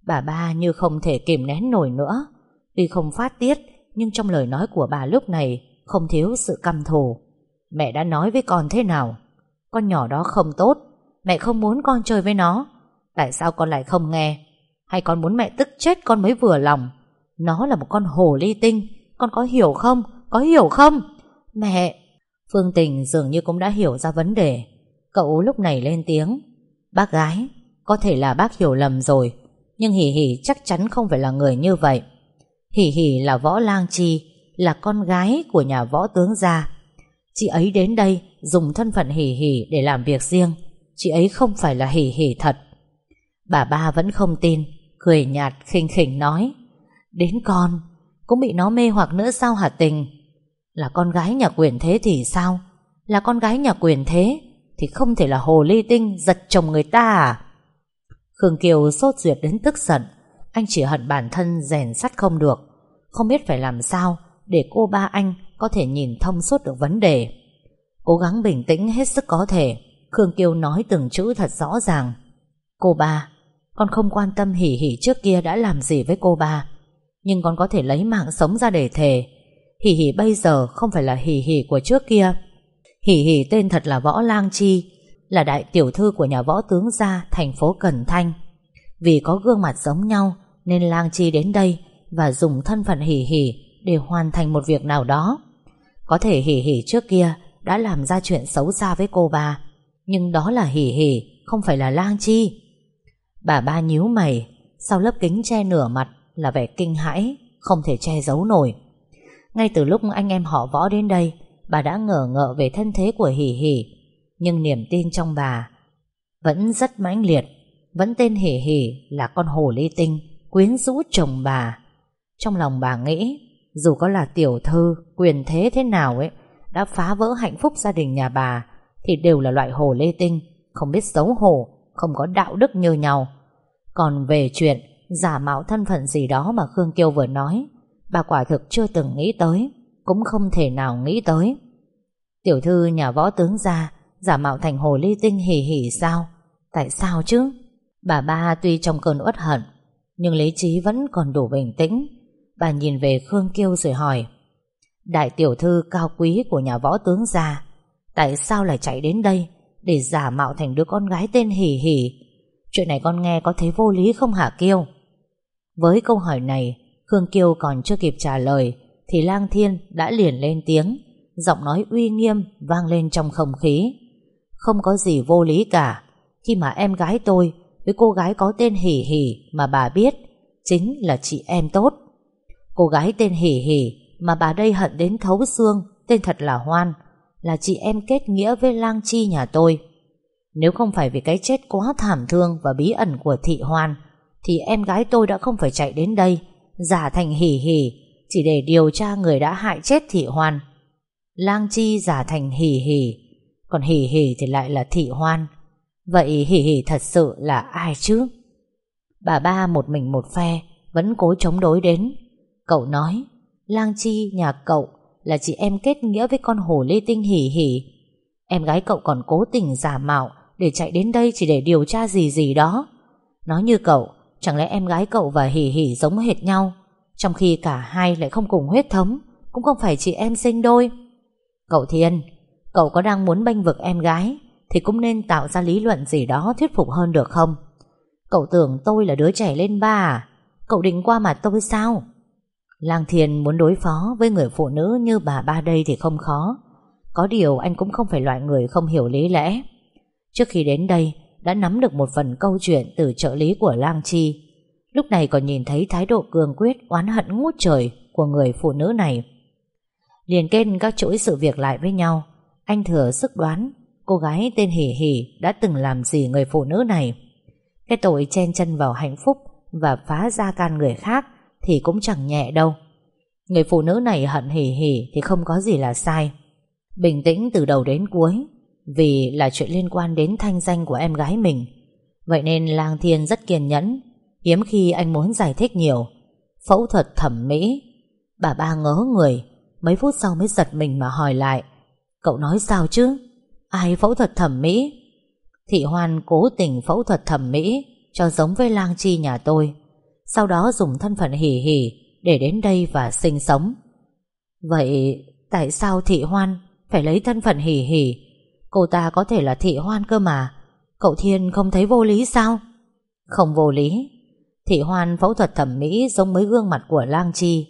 Bà ba như không thể kìm nén nổi nữa. Tuy không phát tiết, Nhưng trong lời nói của bà lúc này Không thiếu sự căm thù. Mẹ đã nói với con thế nào? Con nhỏ đó không tốt. Mẹ không muốn con chơi với nó. Tại sao con lại không nghe? Hay con muốn mẹ tức chết con mới vừa lòng? Nó là một con hồ ly tinh. Con có hiểu không? Có hiểu không? Mẹ! Phương Tình dường như cũng đã hiểu ra vấn đề. Cậu lúc này lên tiếng. Bác gái, Có thể là bác hiểu lầm rồi, Nhưng Hỷ Hỷ chắc chắn không phải là người như vậy. Hỷ Hỷ là võ lang chi, Là con gái của nhà võ tướng gia. Chị ấy đến đây Dùng thân phận Hỷ Hỷ để làm việc riêng. Chị ấy không phải là Hỷ Hỷ thật. Bà ba vẫn không tin, Cười nhạt khinh khỉnh nói. Đến con, Cũng bị nó mê hoặc nữa sao hả tình? Là con gái nhà quyền thế thì sao? Là con gái nhà quyền thế? Thì không thể là hồ ly tinh Giật chồng người ta à? Khương Kiều sốt duyệt đến tức giận. Anh chỉ hận bản thân rèn sắt không được. Không biết phải làm sao Để cô ba anh có thể nhìn thông suốt được vấn đề. Cố gắng bình tĩnh hết sức có thể, Khương Kiều nói từng chữ thật rõ ràng. Cô ba, Con không quan tâm hỉ hỉ trước kia đã làm gì với cô ba, Nhưng con có thể lấy mạng sống ra để thề. Hỉ hỉ bây giờ không phải là hỉ hỉ của trước kia. Hỉ hỉ tên thật là Võ Lang Chi, Là đại tiểu thư của nhà võ tướng gia, thành phố Cần Thanh. Vì có gương mặt giống nhau, Nên Lang Chi đến đây Và dùng thân phận hỉ hỉ Để hoàn thành một việc nào đó. Có thể hỉ hỉ trước kia Đã làm ra chuyện xấu xa với cô ba Nhưng đó là hỉ hỉ, Không phải là Lang Chi. Bà ba nhíu mày, Sau lớp kính che nửa mặt Là vẻ kinh hãi, Không thể che giấu nổi. Ngay từ lúc anh em họ võ đến đây Bà đã ngờ ngợ về thân thế của Hỷ Hỷ, Nhưng niềm tin trong bà Vẫn rất mãnh liệt. Vẫn tên Hỷ Hỷ là con hồ ly tinh, Quyến rũ chồng bà. Trong lòng bà nghĩ, Dù có là tiểu thư, Quyền thế thế nào ấy, Đã phá vỡ hạnh phúc gia đình nhà bà, Thì đều là loại hồ ly tinh, Không biết xấu hổ, Không có đạo đức như nhau. Còn về chuyện giả mạo thân phận gì đó mà Khương Kiêu vừa nói, Bà quả thực chưa từng nghĩ tới, cũng không thể nào nghĩ tới. Tiểu thư nhà võ tướng gia giả mạo thành hồ ly tinh hỉ hỉ sao? Tại sao chứ? Bà ba tuy trong cơn uất hận, nhưng lý trí vẫn còn đủ bình tĩnh. Bà nhìn về Khương Kiêu rồi hỏi, Đại tiểu thư cao quý của nhà võ tướng gia, tại sao lại chạy đến đây để giả mạo thành đứa con gái tên hỉ hỉ? Chuyện này con nghe có thấy vô lý không hả Kiêu? Với câu hỏi này, Khương Kiêu còn chưa kịp trả lời thì Lang Thiên đã liền lên tiếng, giọng nói uy nghiêm vang lên trong không khí. Không có gì vô lý cả, khi mà em gái tôi với cô gái có tên Hỉ Hỉ mà bà biết chính là chị em tốt. Cô gái tên Hỉ Hỉ mà bà đây hận đến thấu xương, tên thật là Hoan, là chị em kết nghĩa với Lang Chi nhà tôi. Nếu không phải vì cái chết quá thảm thương và bí ẩn của thị Hoan, thì em gái tôi đã không phải chạy đến đây, giả thành Hỉ Hỉ chỉ để điều tra người đã hại chết thị hoan. Lang Chi giả thành hỉ hỉ, còn hỉ hỉ thì lại là thị hoan. Vậy hỉ hỉ thật sự là ai chứ? Bà ba một mình một phe, vẫn cố chống đối đến. Cậu nói, Lang Chi nhà cậu là chị em kết nghĩa với con hồ lê tinh hỉ hỉ. Em gái cậu còn cố tình giả mạo để chạy đến đây chỉ để điều tra gì gì đó. Nói như cậu, chẳng lẽ em gái cậu và hỉ hỉ giống hệt nhau? Trong khi cả hai lại không cùng huyết thống Cũng không phải chị em sinh đôi Cậu Thiên, Cậu có đang muốn bênh vực em gái Thì cũng nên tạo ra lý luận gì đó Thuyết phục hơn được không? Cậu tưởng tôi là đứa trẻ lên ba à? Cậu định qua mặt tôi sao? Lang Thiên muốn đối phó với người phụ nữ như bà ba đây thì không khó. Có điều anh cũng không phải loại người không hiểu lý lẽ. Trước khi đến đây, Đã nắm được một phần câu chuyện từ trợ lý của Lang Chi. Lúc này còn nhìn thấy thái độ cường quyết, oán hận ngút trời của người phụ nữ này. Liền kết các chuỗi sự việc lại với nhau, anh thừa sức đoán Cô gái tên Hỷ Hỷ đã từng làm gì người phụ nữ này. Cái tội chen chân vào hạnh phúc Và phá ra can người khác Thì cũng chẳng nhẹ đâu. Người phụ nữ này hận Hỷ Hỷ Thì không có gì là sai. Bình tĩnh từ đầu đến cuối Vì là chuyện liên quan đến thanh danh của em gái mình. Vậy nên Lang Thiên rất kiên nhẫn Hiếm khi anh muốn giải thích nhiều. Phẫu thuật thẩm mỹ Bà ba ngớ người Mấy phút sau mới giật mình mà hỏi lại, Cậu nói sao chứ? Ai phẫu thuật thẩm mỹ? Thị Hoan cố tình phẫu thuật thẩm mỹ Cho giống với lang chi nhà tôi, Sau đó dùng thân phận hỉ hỉ Để đến đây và sinh sống. Vậy tại sao Thị Hoan Phải lấy thân phận hỉ hỉ? Cô ta có thể là Thị Hoan cơ mà, Cậu Thiên không thấy vô lý sao? Không vô lý. Thị Hoan phẫu thuật thẩm mỹ Giống với gương mặt của lang chi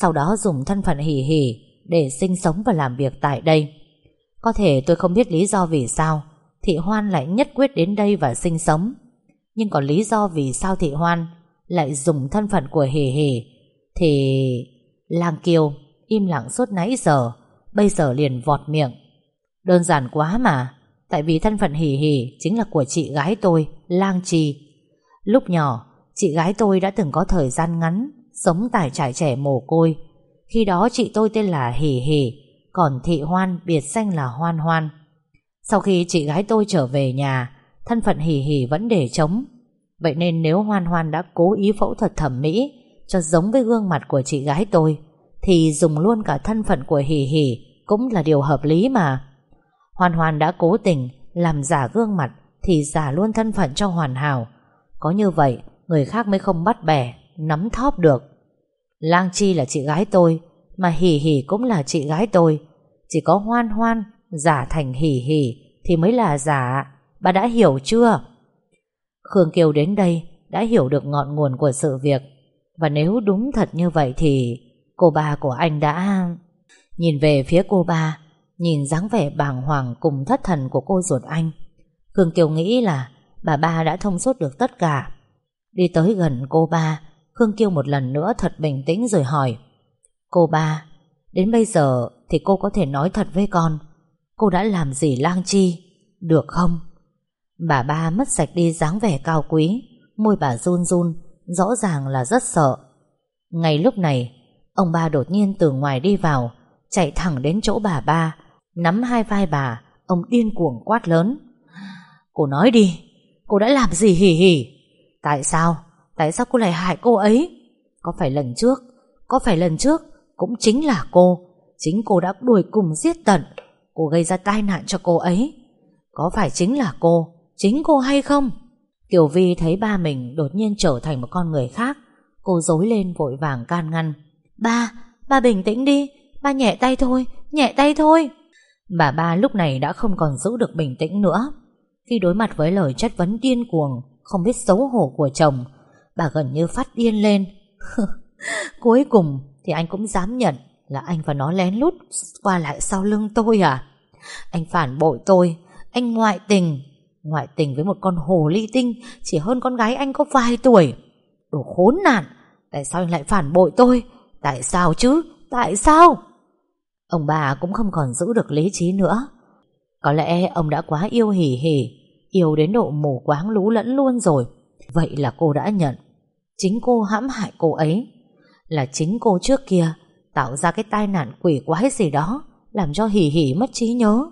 sau đó dùng thân phận hỉ hỉ Để sinh sống và làm việc tại đây. Có thể tôi không biết lý do vì sao Thị Hoan lại nhất quyết đến đây và sinh sống. Nhưng còn lý do vì sao Thị Hoan Lại dùng thân phận của hỉ hỉ Thì Lang Kiều Im lặng suốt nãy giờ, Bây giờ liền vọt miệng. Đơn giản quá mà, Tại vì thân phận hỉ hỉ Chính là của chị gái tôi, Lang Trì Lúc nhỏ, Chị gái tôi đã từng có thời gian ngắn Sống tại trại trẻ mồ côi. Khi đó chị tôi tên là Hề Hề còn thị hoan, biệt danh là hoan hoan. Sau khi chị gái tôi trở về nhà, Thân phận hỉ hỉ vẫn để trống. Vậy nên nếu hoan hoan đã cố ý phẫu thuật thẩm mỹ Cho giống với gương mặt của chị gái tôi, Thì dùng luôn cả thân phận của hỉ hỉ Cũng là điều hợp lý mà. Hoan hoan đã cố tình Làm giả gương mặt Thì giả luôn thân phận cho hoàn hảo. Có như vậy, Người khác mới không bắt bẻ. Nắm thóp được. Lang Chi là chị gái tôi, mà hỉ hỉ cũng là chị gái tôi. Chỉ có hoan hoan, Giả thành hỉ hỉ Thì mới là giả. Bà đã hiểu chưa? Khương Kiều đến đây Đã hiểu được ngọn nguồn của sự việc. Và nếu đúng thật như vậy thì Cô ba của anh đã Nhìn về phía cô ba, Nhìn dáng vẻ bàng hoàng cùng thất thần của cô ruột anh. Khương Kiều nghĩ là Bà ba đã thông suốt được tất cả. Đi tới gần cô ba Khương Kiêu một lần nữa thật bình tĩnh rồi hỏi Cô ba, đến bây giờ thì cô có thể nói thật với con. Cô đã làm gì lang chi? Được không? Bà ba mất sạch đi dáng vẻ cao quý, môi bà run run, rõ ràng là rất sợ. Ngay lúc này, ông ba đột nhiên từ ngoài đi vào, chạy thẳng đến chỗ bà ba, nắm hai vai bà, ông điên cuồng quát lớn. Cô nói đi, cô đã làm gì hỉ hỉ? Tại sao? Tại sao cô lại hại cô ấy? Có phải lần trước? Có phải lần trước cũng chính là cô. Chính cô đã đuổi cùng giết tận. Cô gây ra tai nạn cho cô ấy. Có phải chính là cô? Chính cô hay không? Kiều Vi thấy ba mình đột nhiên trở thành một con người khác. Cô dối lên vội vàng can ngăn. Ba, ba bình tĩnh đi. Ba nhẹ tay thôi, nhẹ tay thôi. Bà ba lúc này đã không còn giữ được bình tĩnh nữa. Khi đối mặt với lời chất vấn điên cuồng Không biết xấu hổ của chồng Bà gần như phát điên lên Cuối cùng thì anh cũng dám nhận là anh và nó lén lút qua lại sau lưng tôi à? Anh phản bội tôi, anh ngoại tình, ngoại tình với một con hồ ly tinh chỉ hơn con gái anh có vài tuổi. Đồ khốn nạn, tại sao anh lại phản bội tôi? Tại sao chứ? Tại sao? Ông bà cũng không còn giữ được lý trí nữa. Có lẽ ông đã quá yêu hỉ hỉ, yêu đến độ mù quáng lú lẫn luôn rồi. Vậy là cô đã nhận. Chính cô hãm hại cô ấy. Là chính cô trước kia, Tạo ra cái tai nạn quỷ quái gì đó, Làm cho hỉ hỉ mất trí nhớ.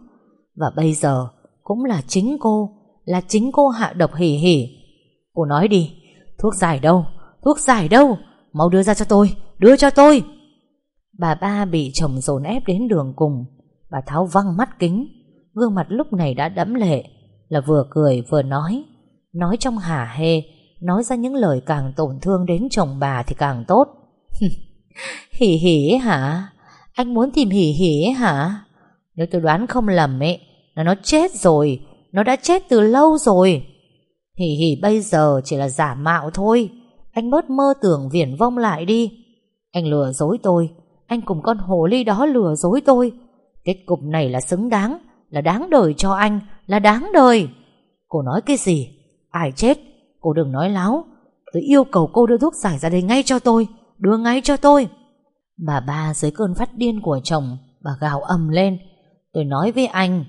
Và bây giờ, Cũng là chính cô, Là chính cô hạ độc hỉ hỉ. Cô nói đi, Thuốc giải đâu? Thuốc giải đâu? Mau đưa ra cho tôi, Đưa cho tôi. Bà ba bị chồng dồn ép đến đường cùng. Bà tháo văng mắt kính. Gương mặt lúc này đã đẫm lệ, Là vừa cười vừa nói. Nói trong hả hê Nói ra những lời càng tổn thương đến chồng bà thì càng tốt hỉ hỉ hả? Anh muốn tìm hỉ hỉ hả? Nếu tôi đoán không lầm ấy, là nó chết rồi, nó đã chết từ lâu rồi. Hỉ hỉ bây giờ chỉ là giả mạo thôi, anh bớt mơ tưởng viển vông lại đi. Anh lừa dối tôi, anh cùng con hồ ly đó lừa dối tôi. Kết cục này là xứng đáng, là đáng đời cho anh, là đáng đời. Cô nói cái gì? Ai chết? Cô đừng nói láo. Tôi yêu cầu cô đưa thuốc giải ra đây ngay cho tôi. Đưa ngay cho tôi. Bà ba dưới cơn phát điên của chồng, Bà gào ầm lên. Tôi nói với anh,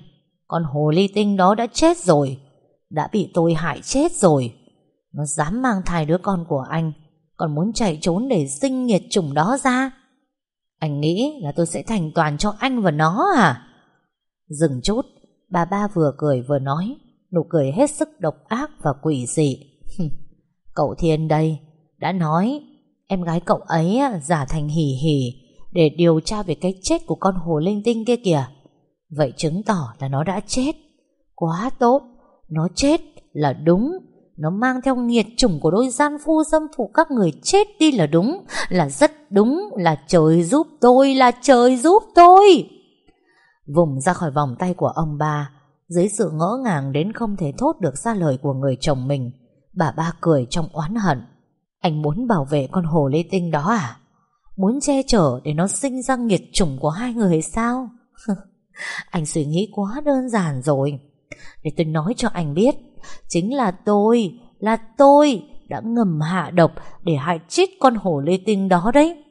Con hồ ly tinh đó đã chết rồi, Đã bị tôi hại chết rồi. Nó dám mang thai đứa con của anh Còn muốn chạy trốn để sinh nghiệt chủng đó ra. Anh nghĩ là tôi sẽ thành toàn cho anh và nó à? Dừng chút, Bà ba vừa cười vừa nói, Nụ cười hết sức độc ác và quỷ dị. Cậu Thiên đây, Đã nói Em gái cậu ấy giả thành hỉ hỉ Để điều tra về cái chết của con hồ linh tinh kia kìa. Vậy chứng tỏ là nó đã chết. Quá tốt, Nó chết là đúng. Nó mang theo nghiệt chủng của đôi gian phu dâm phụ các người chết đi là đúng, Là rất đúng, Là trời giúp tôi, Là trời giúp tôi. Vùng ra khỏi vòng tay của ông ba, Dưới sự ngỡ ngàng đến không thể thốt được ra lời của người chồng mình Bà ba cười trong oán hận. Anh muốn bảo vệ con hồ lê tinh đó à? Muốn che chở để nó sinh ra nghiệt chủng của hai người sao? Anh suy nghĩ quá đơn giản rồi. Để tôi nói cho anh biết, Chính là tôi Là tôi đã ngầm hạ độc Để hại chết con hổ lê tinh đó đấy.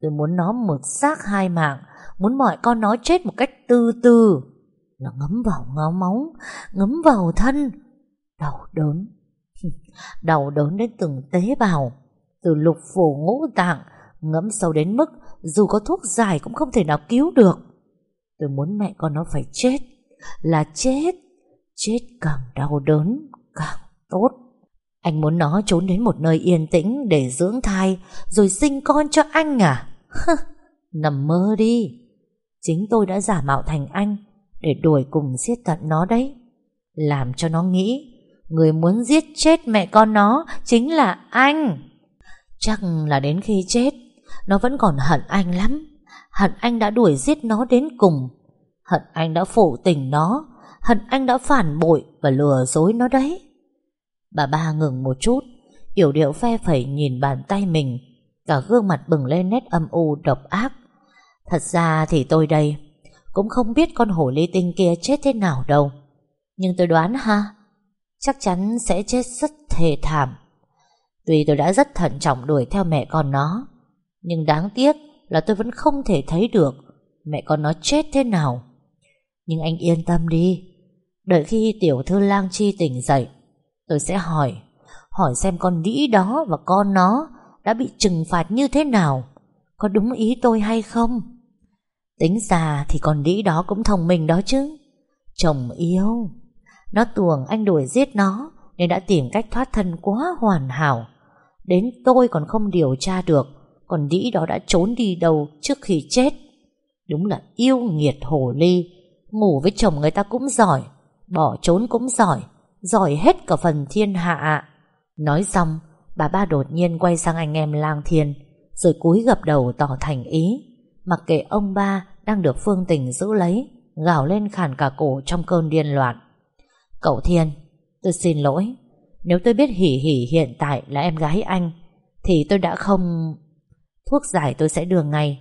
Tôi muốn nó mực xác hai mạng, Muốn mọi con nó chết một cách từ từ Nó ngấm vào ngáo máu, Ngấm vào thân. Đau đớn. Đau đớn đến từng tế bào. Từ lục phủ ngũ tạng Ngấm sâu đến mức Dù có thuốc giải cũng không thể nào cứu được. Tôi muốn mẹ con nó phải chết, Là chết Chết càng đau đớn Càng tốt. Anh muốn nó trốn đến một nơi yên tĩnh Để dưỡng thai Rồi sinh con cho anh à? Nằm mơ đi. Chính tôi đã giả mạo thành anh Để đuổi cùng giết tận nó đấy. Làm cho nó nghĩ Người muốn giết chết mẹ con nó Chính là anh. Chắc là đến khi chết, Nó vẫn còn hận anh lắm. Hận anh đã đuổi giết nó đến cùng. Hận anh đã phụ tình nó. Hận anh đã phản bội Và lừa dối nó đấy. Bà ba ngừng một chút, Yểu điệu phe phẩy nhìn bàn tay mình. Cả gương mặt bừng lên nét âm u, độc ác. Thật ra thì tôi đây Cũng không biết con hổ ly tinh kia chết thế nào đâu. Nhưng tôi đoán ha Chắc chắn sẽ chết rất thề thảm Tuy tôi đã rất thận trọng đuổi theo mẹ con nó Nhưng đáng tiếc là tôi vẫn không thể thấy được mẹ con nó chết thế nào. Nhưng anh yên tâm đi, đợi khi tiểu thư lang chi tỉnh dậy, tôi sẽ hỏi, hỏi xem con đĩ đó và con nó đã bị trừng phạt như thế nào, có đúng ý tôi hay không? Tính ra thì con đĩ đó cũng thông minh đó chứ. Chồng yêu, nó tuồng anh đuổi giết nó, nên đã tìm cách thoát thân quá hoàn hảo. Đến tôi còn không điều tra được, còn đĩ đó đã trốn đi đâu trước khi chết. Đúng là yêu nghiệt hồ ly. Ngủ với chồng người ta cũng giỏi, Bỏ trốn cũng giỏi Giỏi hết cả phần thiên hạ Nói xong, Bà ba đột nhiên quay sang anh em lang thiên Rồi cúi gập đầu tỏ thành ý. Mặc kệ ông ba Đang được Phương Tình giữ lấy, Gào lên khàn cả cổ trong cơn điên loạn. Cậu Thiên, Tôi xin lỗi. Nếu tôi biết Hỉ Hỉ hiện tại là em gái anh, Thì tôi đã không, Thuốc giải tôi sẽ đưa ngay.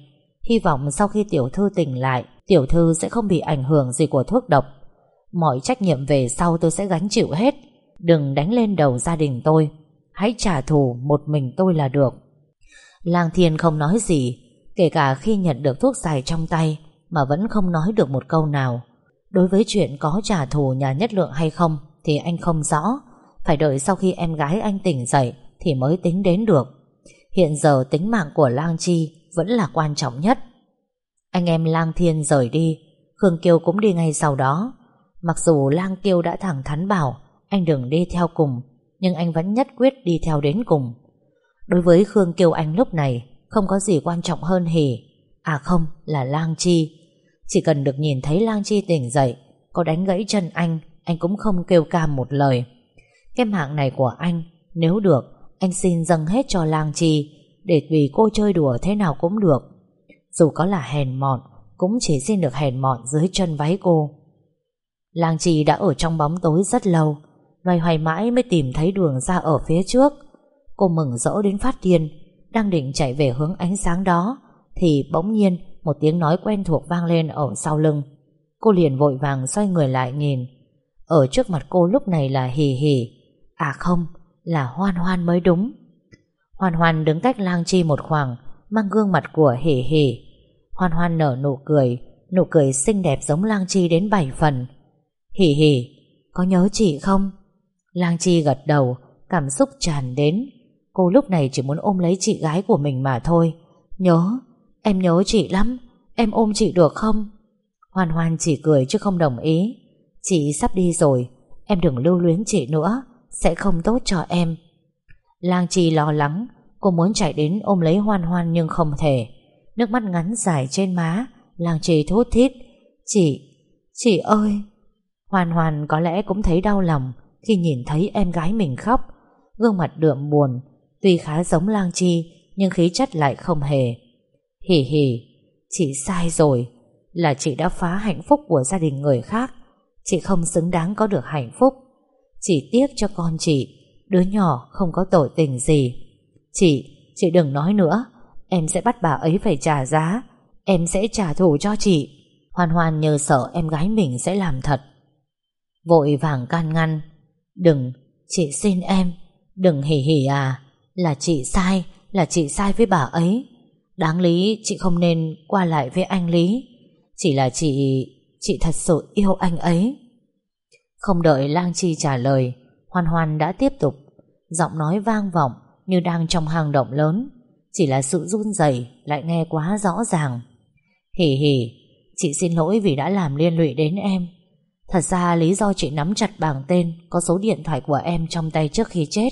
Hy vọng sau khi tiểu thư tỉnh lại, Tiểu thư sẽ không bị ảnh hưởng gì của thuốc độc. Mọi trách nhiệm về sau tôi sẽ gánh chịu hết. Đừng đánh lên đầu gia đình tôi. Hãy trả thù một mình tôi là được. Lang Thiên không nói gì, Kể cả khi nhận được thuốc giải trong tay, Mà vẫn không nói được một câu nào. Đối với chuyện có trả thù nhà nhất lượng hay không Thì anh không rõ. Phải đợi sau khi em gái anh tỉnh dậy Thì mới tính đến được. Hiện giờ tính mạng của Lang Chi Vẫn là quan trọng nhất. Anh em Lang Thiên rời đi, Khương Kiêu cũng đi ngay sau đó. Mặc dù Lang Kiêu đã thẳng thắn bảo Anh đừng đi theo cùng, Nhưng anh vẫn nhất quyết đi theo đến cùng. Đối với Khương Kiêu anh lúc này Không có gì quan trọng hơn hỉ. À không, là Lang Chi. Chỉ cần được nhìn thấy Lang Chi tỉnh dậy, Có đánh gãy chân anh Anh cũng không kêu ca một lời. Cái mạng này của anh, Nếu được, anh xin dâng hết cho lang chi, Để tùy cô chơi đùa thế nào cũng được. Dù có là hèn mọn, Cũng chỉ xin được hèn mọn dưới chân váy cô. Lang chi đã ở trong bóng tối rất lâu, Loay hoay mãi mới tìm thấy đường ra ở phía trước. Cô mừng rỡ đến phát điên, Đang định chạy về hướng ánh sáng đó, Thì bỗng nhiên một tiếng nói quen thuộc vang lên ở sau lưng Cô liền vội vàng xoay người lại nhìn Ở trước mặt cô lúc này là hì hì À không là Hoan Hoan mới đúng. Hoan Hoan đứng cách lang chi một khoảng, mang gương mặt của hề hề. Hoan Hoan nở nụ cười, nụ cười xinh đẹp giống lang chi đến bảy phần. Hì Hì, Có nhớ chị không Lang Chi gật đầu Cảm xúc tràn đến Cô lúc này chỉ muốn ôm lấy chị gái của mình mà thôi Nhớ Em nhớ chị lắm. Em ôm chị được không? Hoan hoan chỉ cười chứ không đồng ý. Chị sắp đi rồi. Em đừng lưu luyến chị nữa. Sẽ không tốt cho em. Lang Chi lo lắng. Cô muốn chạy đến ôm lấy hoan hoan nhưng không thể. Nước mắt ngắn dài trên má. Lang Chi thốt thít. Chị, chị ơi. Hoan hoan có lẽ cũng thấy đau lòng Khi nhìn thấy em gái mình khóc. Gương mặt đượm buồn. Tuy khá giống Lang Chi Nhưng khí chất lại không hề Hỉ hỉ Chị sai rồi. Là chị đã phá hạnh phúc của gia đình người khác. Chị không xứng đáng có được hạnh phúc. Chị tiếc cho con chị. Đứa nhỏ không có tội tình gì. Chị, chị đừng nói nữa. Em sẽ bắt bà ấy phải trả giá. Em sẽ trả thù cho chị. Hoan hoan nhờ sợ em gái mình sẽ làm thật. Vội vàng can ngăn. Đừng, chị xin em. Đừng hỉ hỉ à. Là chị sai, là chị sai với bà ấy. Đáng lý chị không nên qua lại với anh Lý. Chỉ là chị Chị thật sự yêu anh ấy. Không đợi Lang Chi trả lời, Hoan Hoan đã tiếp tục. Giọng nói vang vọng Như đang trong hang động lớn. Chỉ là sự run rẩy Lại nghe quá rõ ràng. Hỉ hỉ Chị xin lỗi vì đã làm liên lụy đến em. Thật ra lý do chị nắm chặt bảng tên, Có số điện thoại của em trong tay trước khi chết.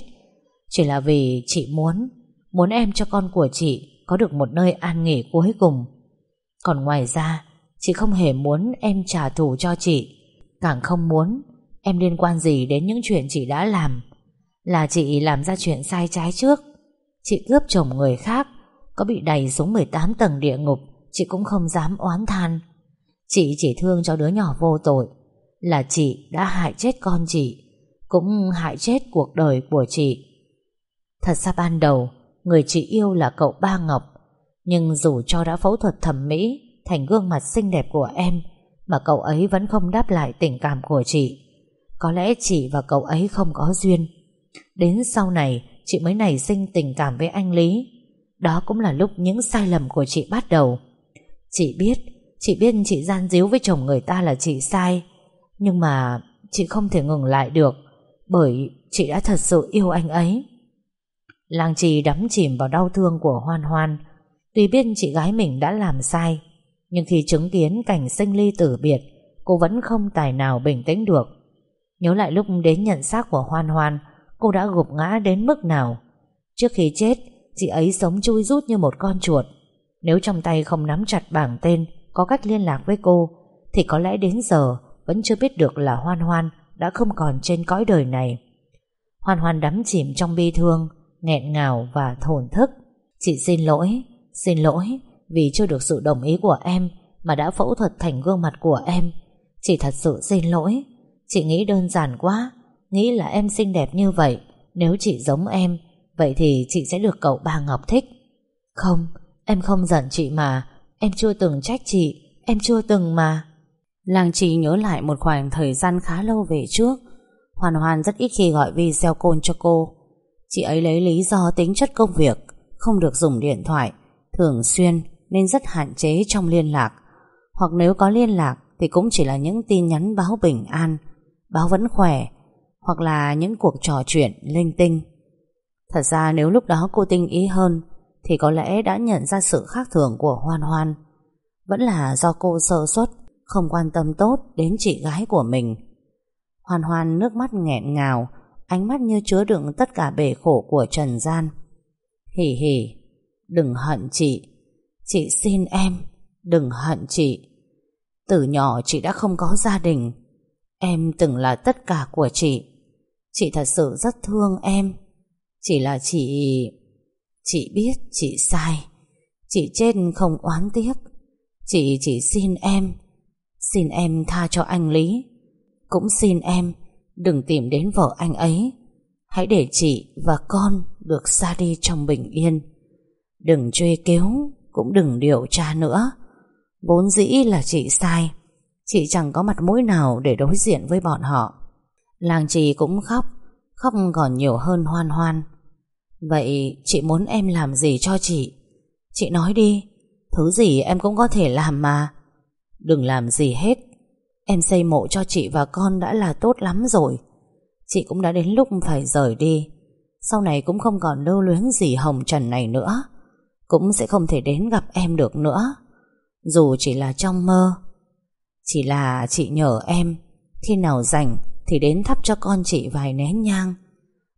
Chỉ là vì chị muốn Muốn em cho con của chị có được một nơi an nghỉ cuối cùng. Còn ngoài ra, Chị không hề muốn em trả thù cho chị, Càng không muốn Em liên quan gì đến những chuyện chị đã làm. Là chị làm ra chuyện sai trái trước, Chị cướp chồng người khác, Có bị đẩy xuống 18 tầng địa ngục, Chị cũng không dám oán than. Chị chỉ thương cho đứa nhỏ vô tội, Là chị đã hại chết con chị, Cũng hại chết cuộc đời của chị. Thật ra ban đầu Người chị yêu là cậu Ba Ngọc. Nhưng dù cho đã phẫu thuật thẩm mỹ Thành gương mặt xinh đẹp của em, Mà cậu ấy vẫn không đáp lại tình cảm của chị. Có lẽ chị và cậu ấy không có duyên. Đến sau này, Chị mới nảy sinh tình cảm với anh Lý. Đó cũng là lúc những sai lầm của chị bắt đầu. Chị biết Chị biết chị gian díu với chồng người ta là chị sai. Nhưng mà Chị không thể ngừng lại được, Bởi chị đã thật sự yêu anh ấy. Lang trì đắm chìm vào đau thương của Hoan Hoan. Tuy biết chị gái mình đã làm sai, Nhưng khi chứng kiến cảnh sinh ly tử biệt, Cô vẫn không tài nào bình tĩnh được. Nhớ lại lúc đến nhận xác của Hoan Hoan, Cô đã gục ngã đến mức nào. Trước khi chết, Chị ấy sống chui rút như một con chuột. Nếu trong tay không nắm chặt bảng tên, Có cách liên lạc với cô, Thì có lẽ đến giờ Vẫn chưa biết được là Hoan Hoan Đã không còn trên cõi đời này. Hoan Hoan đắm chìm trong bi thương nghẹn ngào và thổn thức. Chị xin lỗi Xin lỗi vì chưa được sự đồng ý của em Mà đã phẫu thuật thành gương mặt của em. Chị thật sự xin lỗi. Chị nghĩ đơn giản quá Nghĩ là em xinh đẹp như vậy. Nếu chị giống em Vậy thì chị sẽ được cậu bà Ngọc thích. Không, em không giận chị mà. Em chưa từng trách chị Em chưa từng mà. Làng chị nhớ lại một khoảng thời gian khá lâu về trước. Hoàn Hoàn rất ít khi gọi video call cho cô. Chị ấy lấy lý do tính chất công việc, Không được dùng điện thoại, Thường xuyên nên rất hạn chế trong liên lạc. Hoặc nếu có liên lạc Thì cũng chỉ là những tin nhắn báo bình an, Báo vẫn khỏe, Hoặc là những cuộc trò chuyện linh tinh. Thật ra nếu lúc đó cô tinh ý hơn, Thì có lẽ đã nhận ra sự khác thường của Hoan Hoan. Vẫn là do cô sơ suất, Không quan tâm tốt đến chị gái của mình. Hoan Hoan nước mắt nghẹn ngào Ánh mắt như chứa đựng tất cả bể khổ của Trần gian. Hỉ hỉ, Đừng hận chị. Chị xin em, Đừng hận chị. Từ nhỏ chị đã không có gia đình. Em từng là tất cả của chị. Chị thật sự rất thương em. Chỉ là chị Chị biết chị sai. Chị chết không oán tiếc. Chị chỉ xin em. Xin em tha cho anh Lý. Cũng xin em Đừng tìm đến vợ anh ấy. Hãy để chị và con Được xa đi trong bình yên. Đừng truy cứu, Cũng đừng điều tra nữa. Vốn dĩ là chị sai. Chị chẳng có mặt mũi nào để đối diện với bọn họ. Làng chị cũng khóc Khóc còn nhiều hơn hoan hoan. Vậy chị muốn em làm gì cho chị? Chị nói đi, Thứ gì em cũng có thể làm mà. Đừng làm gì hết Em xây mộ cho chị và con đã là tốt lắm rồi. Chị cũng đã đến lúc phải rời đi. Sau này cũng không còn lưu luyến gì hồng trần này nữa. Cũng sẽ không thể đến gặp em được nữa. Dù chỉ là trong mơ, Chỉ là chị nhờ em. Khi nào rảnh Thì đến thắp cho con chị vài nén nhang.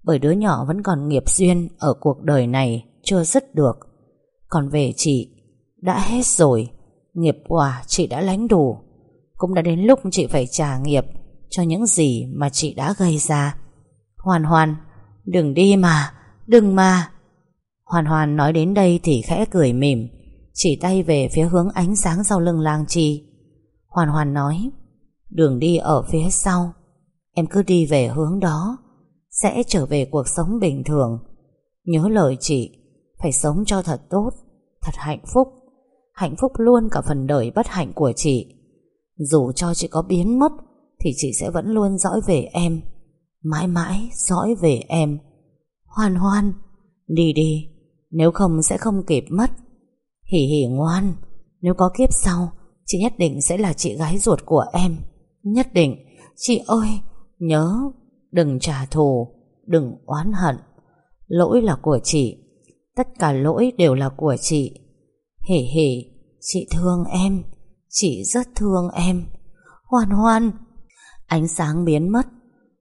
Bởi đứa nhỏ vẫn còn nghiệp duyên Ở cuộc đời này Chưa dứt được. Còn về chị, Đã hết rồi. Nghiệp quả chị đã lãnh đủ. Cũng đã đến lúc chị phải trả nghiệp Cho những gì mà chị đã gây ra. Hoàn hoàn, Đừng đi mà, Đừng mà. Hoàn hoàn nói đến đây thì khẽ cười mỉm. Chỉ tay về phía hướng ánh sáng sau lưng lang chi. Hoàn hoàn nói, Đường đi ở phía sau. Em cứ đi về hướng đó. Sẽ trở về cuộc sống bình thường. Nhớ lời chị, Phải sống cho thật tốt, Thật hạnh phúc. Hạnh phúc luôn cả phần đời bất hạnh của chị. Dù cho chị có biến mất, Thì chị sẽ vẫn luôn dõi về em. Mãi mãi dõi về em. Hoan hoan, Đi đi, Nếu không sẽ không kịp mất. Hỉ hỉ ngoan, Nếu có kiếp sau, Chị nhất định sẽ là chị gái ruột của em. Nhất định, Chị ơi, Nhớ, Đừng trả thù, Đừng oán hận. Lỗi là của chị, Tất cả lỗi đều là của chị. Hỉ hỉ, Chị thương em. Chị rất thương em. Hoan hoan. Ánh sáng biến mất.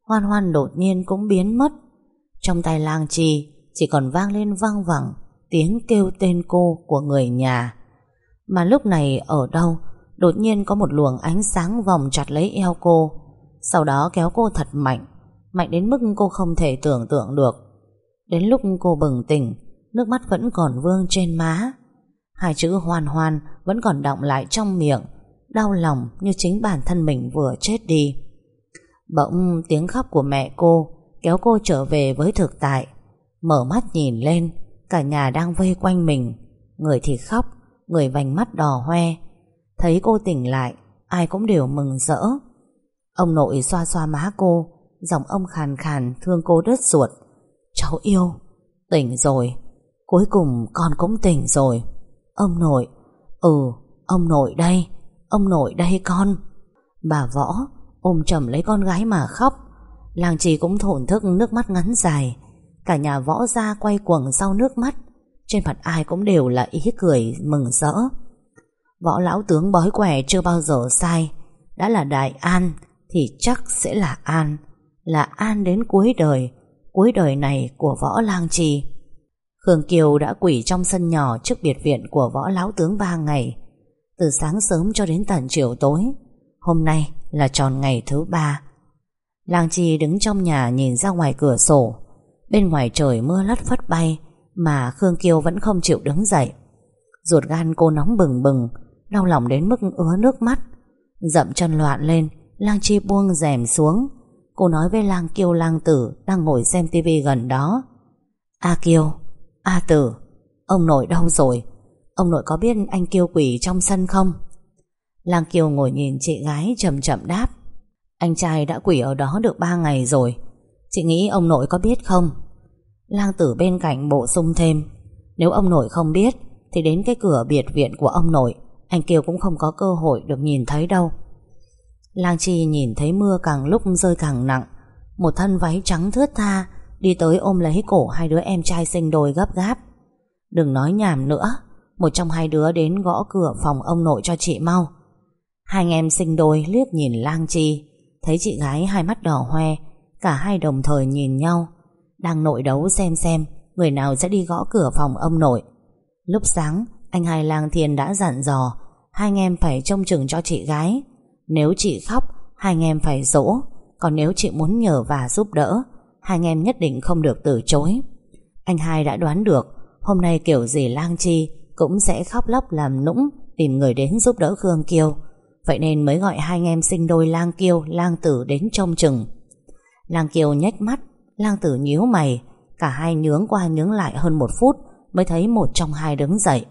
Hoan hoan đột nhiên cũng biến mất. Trong tay lang trì, Chỉ còn vang lên vang vẳng Tiếng kêu tên cô của người nhà. Mà lúc này ở đâu, Đột nhiên có một luồng ánh sáng vòng chặt lấy eo cô. Sau đó kéo cô thật mạnh Mạnh đến mức cô không thể tưởng tượng được. Đến lúc cô bừng tỉnh, Nước mắt vẫn còn vương trên má. Hai chữ hoàn hoàn Vẫn còn động lại trong miệng, Đau lòng như chính bản thân mình vừa chết đi. Bỗng tiếng khóc của mẹ cô Kéo cô trở về với thực tại, Mở mắt nhìn lên, Cả nhà đang vây quanh mình. Người thì khóc, Người vành mắt đỏ hoe. Thấy cô tỉnh lại, Ai cũng đều mừng rỡ. Ông nội xoa xoa má cô, Giọng ông khàn khàn, thương cô đứt ruột. Cháu yêu, Tỉnh rồi, Cuối cùng con cũng tỉnh rồi. Ông nội. Ừ ông nội đây, Ông nội đây con. Bà võ ôm chầm lấy con gái mà khóc. Làng trì cũng thổn thức, nước mắt ngắn dài. Cả nhà võ ra quay cuồng sau nước mắt. Trên mặt ai cũng đều là ý cười mừng rỡ. Võ lão tướng bói quẻ chưa bao giờ sai. Đã là đại an, Thì chắc sẽ là an. Là an đến cuối đời. Cuối đời này của võ lang trì. Khương Kiều đã quỷ trong sân nhỏ Trước biệt viện của võ lão tướng ba ngày. Từ sáng sớm cho đến tận chiều tối, Hôm nay là tròn ngày thứ ba. Lang Chi đứng trong nhà nhìn ra ngoài cửa sổ. Bên ngoài trời mưa lất phất bay Mà Khương Kiều vẫn không chịu đứng dậy. Ruột gan cô nóng bừng bừng, Đau lòng đến mức ứa nước mắt. Dậm chân loạn lên Lang Chi buông rèm xuống. Cô nói với Lang Kiêu Lang Tử Đang ngồi xem tivi gần đó. A Kiêu A Tử, Ông nội đâu rồi. Ông nội có biết anh Kiêu quỷ trong sân không? Lang Kiều ngồi nhìn chị gái chậm chậm đáp. Anh trai đã quỷ ở đó được 3 ngày rồi. Chị nghĩ ông nội có biết không? Lang tử bên cạnh bổ sung thêm. Nếu ông nội không biết, Thì đến cái cửa biệt viện của ông nội, Anh Kiều cũng không có cơ hội được nhìn thấy đâu. Lang Chi nhìn thấy mưa càng lúc rơi càng nặng. Một thân váy trắng thướt tha Đi tới ôm lấy cổ hai đứa em trai sinh đôi gấp gáp. Đừng nói nhảm nữa, Một trong hai đứa đến gõ cửa phòng ông nội cho chị mau. Hai anh em sinh đôi liếc nhìn lang chi, Thấy chị gái hai mắt đỏ hoe, Cả hai đồng thời nhìn nhau, Đang nội đấu xem xem Người nào sẽ đi gõ cửa phòng ông nội. Lúc sáng, Anh hai lang thiên đã dặn dò, Hai anh em phải trông chừng cho chị gái. Nếu chị khóc, Hai anh em phải dỗ, Còn nếu chị muốn nhờ và giúp đỡ Hai anh em nhất định không được từ chối. Anh hai đã đoán được Hôm nay kiểu gì lang chi Cũng sẽ khóc lóc làm nũng Tìm người đến giúp đỡ Khương Kiều Vậy nên mới gọi hai anh em sinh đôi lang kiêu Lang tử đến trông chừng. Lang kiêu nhếch mắt Lang tử nhíu mày Cả hai nhướng qua nhướng lại hơn một phút Mới thấy một trong hai đứng dậy.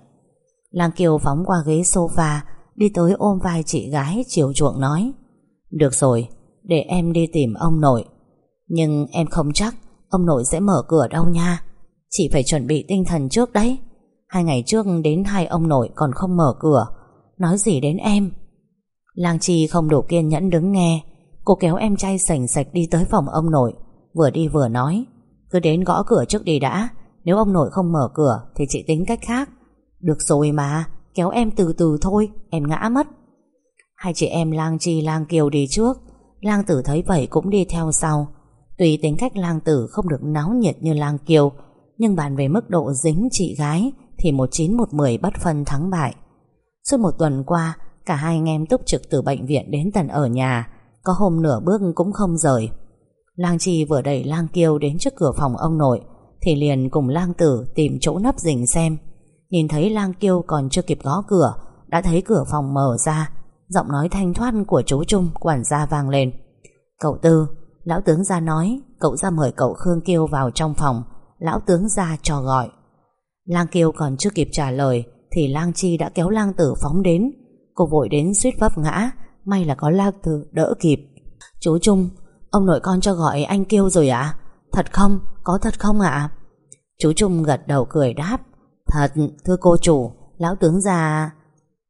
Lang kiều phóng qua ghế sofa Đi tới ôm vai chị gái Chiều chuộng nói Được rồi, để em đi tìm ông nội. Nhưng em không chắc Ông nội sẽ mở cửa đâu nha. Chị phải chuẩn bị tinh thần trước đấy. Hai ngày trước đến hai ông nội còn không mở cửa. Nói gì đến em? Lang Chi không đủ kiên nhẫn đứng nghe. Cô kéo em trai sành sạch đi tới phòng ông nội. Vừa đi vừa nói, Cứ đến gõ cửa trước đi đã. Nếu ông nội không mở cửa Thì chị tính cách khác. Được rồi mà, Kéo em từ từ thôi, Em ngã mất. Hai chị em Lang Chi Lang Kiều đi trước. Lang Tử thấy vậy cũng đi theo sau. Tuy tính cách Lang Tử không được náo nhiệt như Lang Kiều, Nhưng bàn về mức độ dính chị gái Thì một chín một mười bất phân thắng bại. Suốt một tuần qua, Cả hai anh em túc trực từ bệnh viện đến tận ở nhà, Có hôm nửa bước cũng không rời. Lang Chi vừa đẩy Lang Kiều đến trước cửa phòng ông nội, Thì liền cùng Lang Tử tìm chỗ nấp rình xem. Nhìn thấy Lang Kiều còn chưa kịp gõ cửa, Đã thấy cửa phòng mở ra, Giọng nói thanh thoát của chú Trung Quản gia vang lên. Cậu Tư Lão tướng gia nói Cậu ra mời cậu Khương Kiêu vào trong phòng. Lão tướng gia cho gọi. Lang Kiêu còn chưa kịp trả lời Thì Lang Chi đã kéo Lang Tử phóng đến. Cô vội đến suýt vấp ngã May là có Lang Tử đỡ kịp. Chú Trung Ông nội con cho gọi anh Kiêu rồi ạ? Thật không? Có thật không ạ? Chú Trung gật đầu cười đáp. Thật, thưa cô chủ Lão tướng già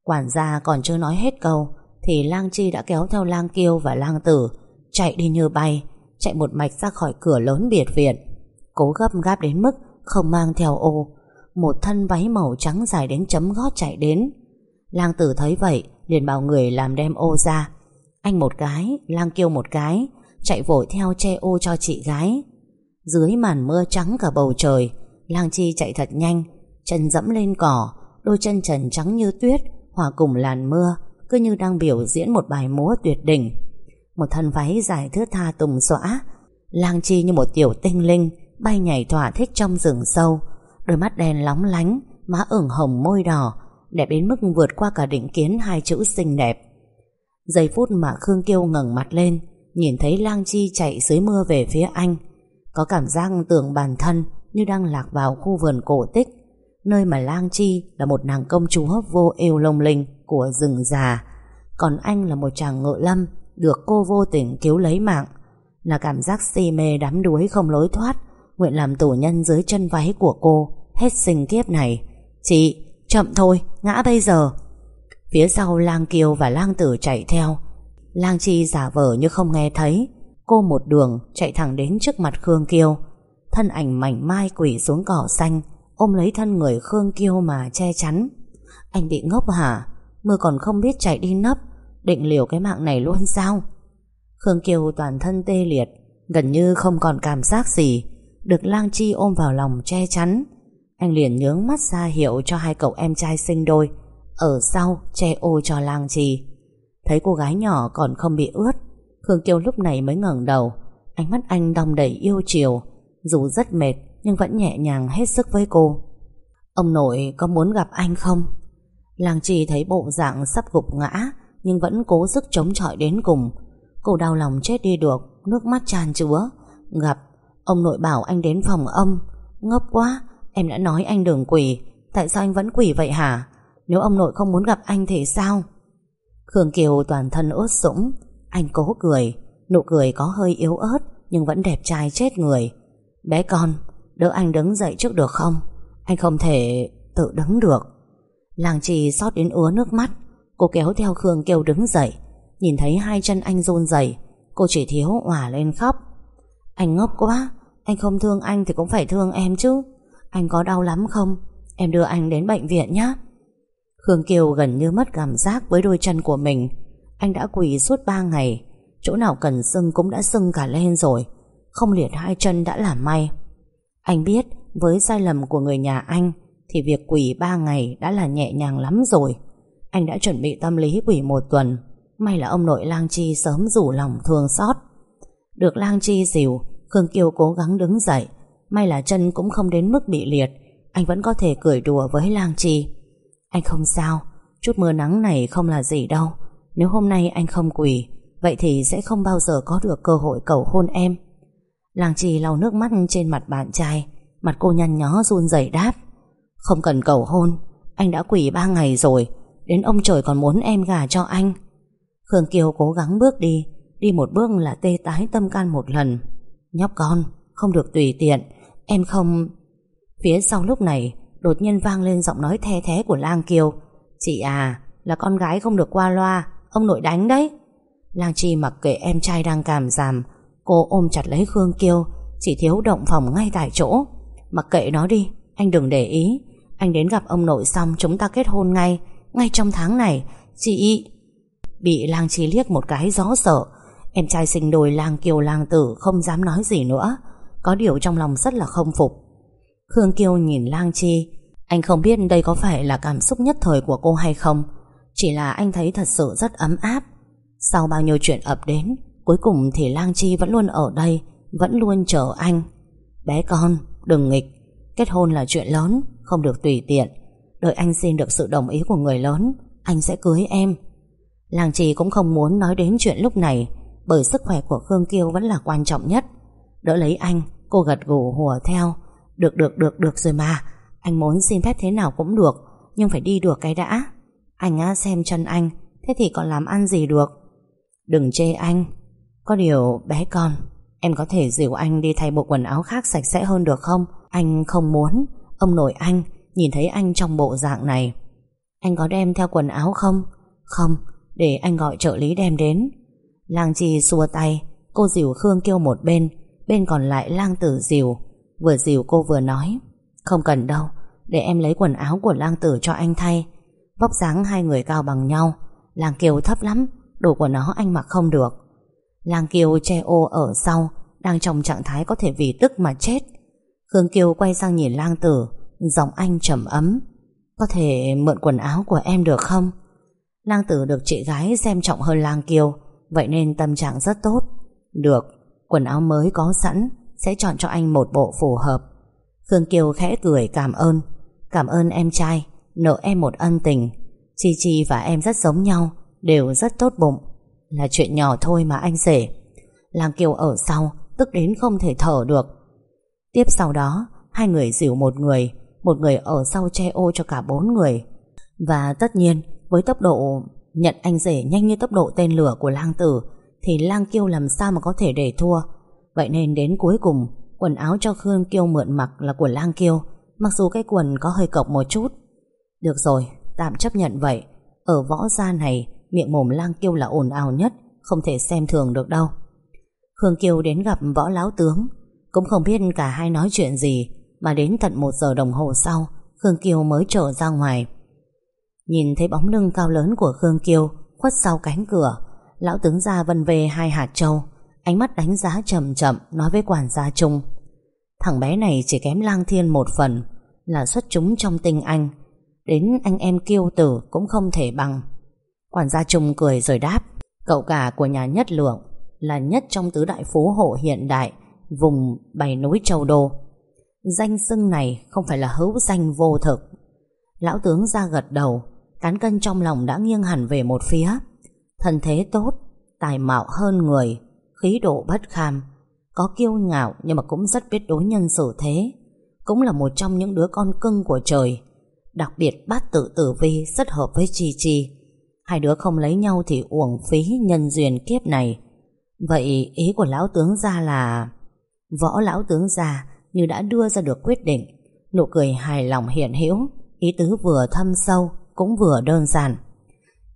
Quản gia còn chưa nói hết câu Thì Lang Chi đã kéo theo Lang Kiêu và Lang Tử Chạy đi như bay, Chạy một mạch ra khỏi cửa lớn biệt viện. Cố gấp gáp đến mức Không mang theo ô, Một thân váy màu trắng dài đến chấm gót chạy đến. Lang Tử thấy vậy, liền bảo người làm đem ô ra. Anh một cái Lang Kiêu một cái Chạy vội theo che ô cho chị gái. Dưới màn mưa trắng cả bầu trời, Lang Chi chạy thật nhanh, Chân dẫm lên cỏ, Đôi chân trần trắng như tuyết, Hòa cùng làn mưa, Cứ như đang biểu diễn một bài múa tuyệt đỉnh. Một thân váy dài thướt tha tùng xõa, Lang Chi như một tiểu tinh linh, Bay nhảy thỏa thích trong rừng sâu. Đôi mắt đen lóng lánh, Má ửng hồng môi đỏ, Đẹp đến mức vượt qua cả định kiến hai chữ xinh đẹp. Giây phút mà Khương Kiêu ngẩng mặt lên, Nhìn thấy Lang Chi chạy dưới mưa về phía anh, Có cảm giác tưởng bản thân Như đang lạc vào khu vườn cổ tích, Nơi mà Lang Chi là một nàng công chúa vô yêu lông linh Của rừng già. Còn anh là một chàng ngựa lâm được cô vô tình cứu lấy mạng. Là cảm giác si mê đắm đuối không lối thoát Nguyện làm tù nhân dưới chân váy của cô Hết sinh kiếp này. Chị, chậm thôi, ngã bây giờ. Phía sau lang kiều và lang tử chạy theo. Lang Chi giả vờ như không nghe thấy. Cô một đường chạy thẳng đến trước mặt Khương Kiêu. Thân ảnh mảnh mai quỷ xuống cỏ xanh Ôm lấy thân người Khương Kiêu mà che chắn. Anh bị ngốc hả? Mưa còn không biết chạy đi nấp. Định liều cái mạng này luôn sao? Khương Kiều toàn thân tê liệt, Gần như không còn cảm giác gì, Được Lang Chi ôm vào lòng che chắn. Anh liền nhướng mắt ra hiệu cho hai cậu em trai sinh đôi, Ở sau che ô cho Lang Chi. Thấy cô gái nhỏ còn không bị ướt, Khương Kiều lúc này mới ngẩng đầu, Ánh mắt anh đong đầy yêu chiều, Dù rất mệt nhưng vẫn nhẹ nhàng hết sức với cô. Ông nội có muốn gặp anh không? Làng trì thấy bộ dạng sắp gục ngã nhưng vẫn cố sức chống chọi đến cùng. Cô đau lòng chết đi được, Nước mắt tràn chứa Gặp, Ông nội bảo anh đến phòng ông Ngốc quá, Em đã nói anh đừng quỷ Tại sao anh vẫn quỷ vậy hả? Nếu ông nội không muốn gặp anh thì sao? Khương Kiều toàn thân ướt sũng. Anh cố cười. Nụ cười có hơi yếu ớt, Nhưng vẫn đẹp trai chết người. Bé con, Đỡ anh đứng dậy trước được không? Anh không thể tự đứng được. Làng trì xót đến ứa nước mắt. Cô kéo theo Khương kêu đứng dậy, Nhìn thấy hai chân anh run rẩy, Cô chỉ thiếu òa lên khóc. Anh ngốc quá, Anh không thương anh thì cũng phải thương em chứ. Anh có đau lắm không? Em đưa anh đến bệnh viện nhé Khương Kiều gần như mất cảm giác với đôi chân của mình. Anh đã quỳ suốt ba ngày, Chỗ nào cần sưng cũng đã sưng cả lên rồi. Không liệt hai chân đã là may. Anh biết, với sai lầm của người nhà anh, Thì việc quỳ ba ngày đã là nhẹ nhàng lắm rồi. Anh đã chuẩn bị tâm lý quỳ một tuần. May là ông nội Lang Chi sớm rủ lòng thương xót. Được Lang Chi dìu, Khương Kiều cố gắng đứng dậy. May là chân cũng không đến mức bị liệt, Anh vẫn có thể cười đùa với Lang Chi. Anh không sao, Chút mưa nắng này không là gì đâu. Nếu hôm nay anh không quỳ, Vậy thì sẽ không bao giờ có được cơ hội cầu hôn em. Làng trì lau nước mắt trên mặt bạn trai, Mặt cô nhăn nhó run rẩy đáp. Không cần cầu hôn, Anh đã quỳ ba ngày rồi Đến ông trời còn muốn em gả cho anh. Khương Kiều cố gắng bước đi Đi một bước là tê tái tâm can một lần. Nhóc con Không được tùy tiện. Em không Phía sau lúc này Đột nhiên vang lên giọng nói the thế của Lang Kiều. Chị à là con gái không được qua loa Ông nội đánh đấy. Lang Chi mặc kệ em trai đang cảm giảm Cô ôm chặt lấy Khương Kiều, Chỉ thiếu động phòng ngay tại chỗ. Mặc kệ nó đi Anh đừng để ý. Anh đến gặp ông nội xong chúng ta kết hôn ngay. Ngay trong tháng này Chị Bị Lang Chi liếc một cái rõ sợ. Em trai sinh đôi Lang Kiều Lang Tử Không dám nói gì nữa. Có điều trong lòng rất là không phục. Khương Kiêu nhìn Lang Chi. Anh không biết đây có phải là cảm xúc nhất thời của cô hay không. Chỉ là anh thấy thật sự rất ấm áp. Sau bao nhiêu chuyện ập đến Cuối cùng thì Lang Chi vẫn luôn ở đây Vẫn luôn chờ anh. Bé con, đừng nghịch. Kết hôn là chuyện lớn, không được tùy tiện. Đợi anh xin được sự đồng ý của người lớn, Anh sẽ cưới em. Lang trì cũng không muốn nói đến chuyện lúc này, Bởi sức khỏe của Khương Kiêu vẫn là quan trọng nhất. Đỡ lấy anh, Cô gật gù hùa theo. Được được được được rồi mà. Anh muốn xin phép thế nào cũng được, Nhưng phải đi được cái đã. Anh á, xem chân anh, Thế thì còn làm ăn gì được? Đừng chê anh. Có điều, bé con, Em có thể dìu anh đi thay bộ quần áo khác sạch sẽ hơn được không? Anh không muốn. Ông nội anh nhìn thấy anh trong bộ dạng này. Anh có đem theo quần áo không? Không, Để anh gọi trợ lý đem đến. Lang Chi xua tay, Cô dìu Khương kêu một bên Bên còn lại lang tử dìu Vừa dìu cô vừa nói, Không cần đâu, Để em lấy quần áo của lang tử cho anh thay. Vóc dáng hai người cao bằng nhau, Lang kiều thấp lắm, Đồ của nó anh mặc không được. Lang kiều che ô ở sau, Đang trong trạng thái có thể vì tức mà chết. Khương Kiều quay sang nhìn lang tử Giọng anh trầm ấm. Có thể mượn quần áo của em được không? Lang tử được chị gái xem trọng hơn lang kiều, Vậy nên tâm trạng rất tốt. Được, Quần áo mới có sẵn, Sẽ chọn cho anh một bộ phù hợp. Khương Kiều khẽ cười cảm ơn. Cảm ơn em trai, Nợ em một ân tình. Chi Chi và em rất giống nhau, Đều rất tốt bụng. Là chuyện nhỏ thôi mà anh rể. Lang Kiều ở sau, Tức đến không thể thở được. Tiếp sau đó, Hai người dìu một người. Một người ở sau che ô cho cả bốn người Và tất nhiên với tốc độ nhận anh rể nhanh như tốc độ tên lửa của lang tử thì lang kiêu làm sao mà có thể để thua. Vậy nên đến cuối cùng quần áo cho Khương Kiêu mượn mặc là của lang kiêu mặc dù cái quần có hơi cộc một chút. Được rồi, tạm chấp nhận vậy. Ở võ gia này miệng mồm lang kiêu là ồn ào nhất không thể xem thường được đâu. Khương Kiêu đến gặp võ láo tướng cũng không biết cả hai nói chuyện gì mà đến tận một giờ đồng hồ sau Khương Kiêu mới trở ra ngoài. Nhìn thấy bóng lưng cao lớn của Khương Kiêu khuất sau cánh cửa, lão tướng gia vân về hai hạt châu, ánh mắt đánh giá chậm chậm nói với quản gia Trung. Thằng bé này chỉ kém lang thiên một phần, là xuất chúng trong tinh anh. Đến anh em kiêu tử cũng không thể bằng. Quản gia Trung cười rồi đáp, cậu cả của nhà nhất lượng là nhất trong tứ đại phú hộ hiện đại, vùng bảy núi châu đô. Danh xưng này không phải là hữu danh vô thực. Lão tướng ra gật đầu, Cán cân trong lòng đã nghiêng hẳn về một phía. Thân thế tốt Tài mạo hơn người Khí độ bất kham Có kiêu ngạo nhưng mà cũng rất biết đối nhân xử thế. Cũng là một trong những đứa con cưng của trời. Đặc biệt bát tự tử vi Rất hợp với Chi Chi. Hai đứa không lấy nhau thì uổng phí Nhân duyên kiếp này. Vậy ý của lão tướng ra là Võ lão tướng ra như đã đưa ra được quyết định Nụ cười hài lòng hiện hữu Ý tứ vừa thâm sâu cũng vừa đơn giản.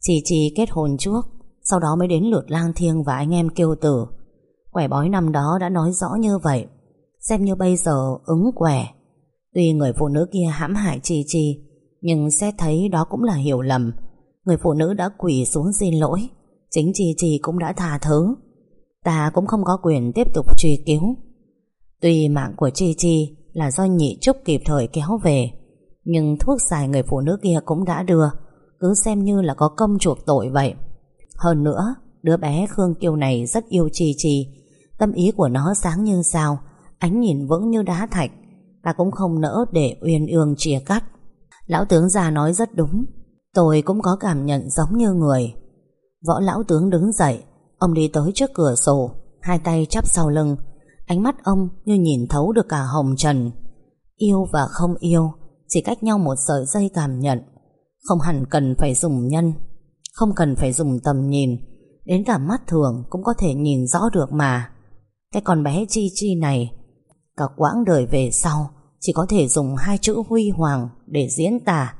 Chi Chi kết hôn trước, sau đó mới đến lượt lang thiêng và anh em kêu tử. Quẻ bói năm đó đã nói rõ như vậy, xem như bây giờ ứng quẻ. Tuy người phụ nữ kia hãm hại Chi Chi, nhưng xét thấy đó cũng là hiểu lầm. Người phụ nữ đã quỳ xuống xin lỗi, chính Chi Chi cũng đã tha thứ. Ta cũng không có quyền tiếp tục truy cứu. Tuy mạng của Chi Chi là do nhị trúc kịp thời kéo về, nhưng thuốc xài người phụ nữ kia cũng đã đưa Cứ xem như là có công chuộc tội vậy. Hơn nữa Đứa bé Khương Kiều này rất yêu Chi Chi Tâm ý của nó sáng như sao Ánh nhìn vững như đá thạch Ta cũng không nỡ để uyên ương chia cắt. Lão tướng già nói rất đúng Tôi cũng có cảm nhận giống như người. Võ lão tướng đứng dậy Ông đi tới trước cửa sổ Hai tay chắp sau lưng Ánh mắt ông như nhìn thấu được cả hồng trần. Yêu và không yêu, chỉ cách nhau một sợi dây cảm nhận. Không hẳn cần phải dùng nhân, Không cần phải dùng tầm nhìn. Đến cả mắt thường cũng có thể nhìn rõ được mà. Cái con bé Chi Chi này, Cả quãng đời về sau, Chỉ có thể dùng hai chữ huy hoàng Để diễn tả,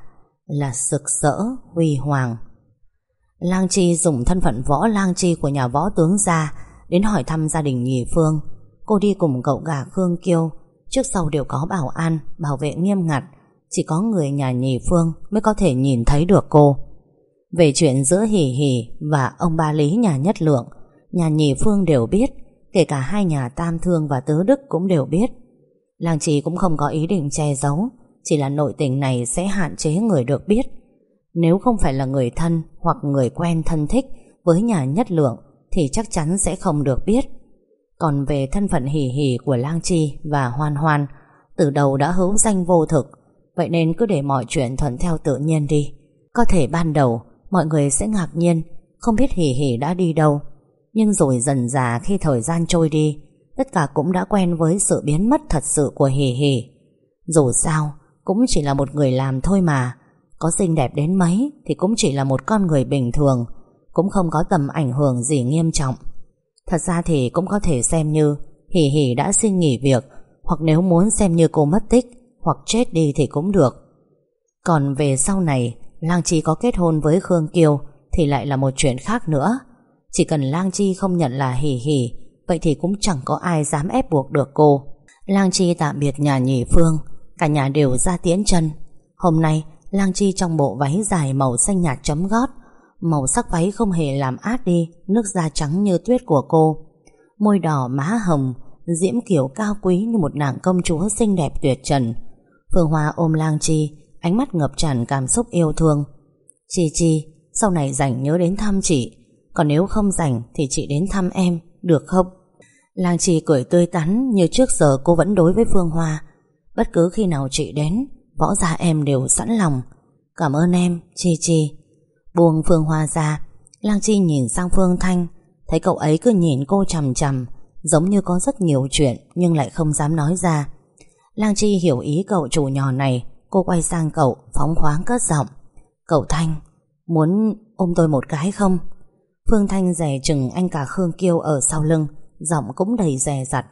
Là sực sỡ, huy hoàng. Lang Chi dùng thân phận võ Lang Chi của nhà võ tướng gia đến hỏi thăm gia đình nhì Phương. Cô đi cùng cậu gà Khương Kiêu, trước sau đều có bảo an, bảo vệ nghiêm ngặt. Chỉ có người nhà nhì Phương mới có thể nhìn thấy được cô. Về chuyện giữa Hỷ Hỷ và ông ba Lý nhà Nhất Lượng, nhà nhì Phương đều biết, kể cả hai nhà Tam Thương và Tứ Đức cũng đều biết. Làng trì cũng không có ý định che giấu, chỉ là nội tình này sẽ hạn chế người được biết. Nếu không phải là người thân hoặc người quen thân thích với nhà Nhất Lượng thì chắc chắn sẽ không được biết. Còn về thân phận hỉ hỉ của Lang Chi và Hoan Hoan, từ đầu đã hữu danh vô thực, vậy nên cứ để mọi chuyện thuận theo tự nhiên đi. Có thể ban đầu mọi người sẽ ngạc nhiên, không biết hỉ hỉ đã đi đâu. Nhưng rồi dần dà khi thời gian trôi đi, tất cả cũng đã quen với sự biến mất thật sự của hỉ hỉ. Dù sao, cũng chỉ là một người làm thôi mà. Có xinh đẹp đến mấy thì cũng chỉ là một con người bình thường, cũng không có tầm ảnh hưởng gì nghiêm trọng. Thật ra thì cũng có thể xem như Hỉ Hỉ đã xin nghỉ việc, hoặc nếu muốn xem như cô mất tích, hoặc chết đi thì cũng được. Còn về sau này, Lang Chi có kết hôn với Khương Kiều thì lại là một chuyện khác nữa. Chỉ cần Lang Chi không nhận là Hỉ Hỉ, vậy thì cũng chẳng có ai dám ép buộc được cô. Lang Chi tạm biệt nhà nhị Phương, cả nhà đều ra tiễn chân. Hôm nay, Lang Chi trong bộ váy dài màu xanh nhạt chấm gót Màu sắc váy không hề làm át đi, Nước da trắng như tuyết của cô. Môi đỏ má hồng, Diễm kiểu cao quý như một nàng công chúa xinh đẹp tuyệt trần. Phương Hoa ôm lang chi, Ánh mắt ngập tràn cảm xúc yêu thương. Chi Chi, Sau này rảnh nhớ đến thăm chị. Còn nếu không rảnh thì chị đến thăm em, Được không? Lang Chi cười tươi tắn như trước giờ cô vẫn đối với Phương Hoa. Bất cứ khi nào chị đến, Võ gia em đều sẵn lòng. Cảm ơn em, Chi Chi. Buông Phương Hoa ra, Lang Chi nhìn sang Phương Thanh, Thấy cậu ấy cứ nhìn cô chằm chằm, Giống như có rất nhiều chuyện Nhưng lại không dám nói ra. Lang Chi hiểu ý cậu chủ nhỏ này, Cô quay sang cậu, phóng khoáng cất giọng, Cậu Thanh, Muốn ôm tôi một cái không? Phương Thanh rè chừng anh cả Khương Kiêu ở sau lưng, Giọng cũng đầy rè rặt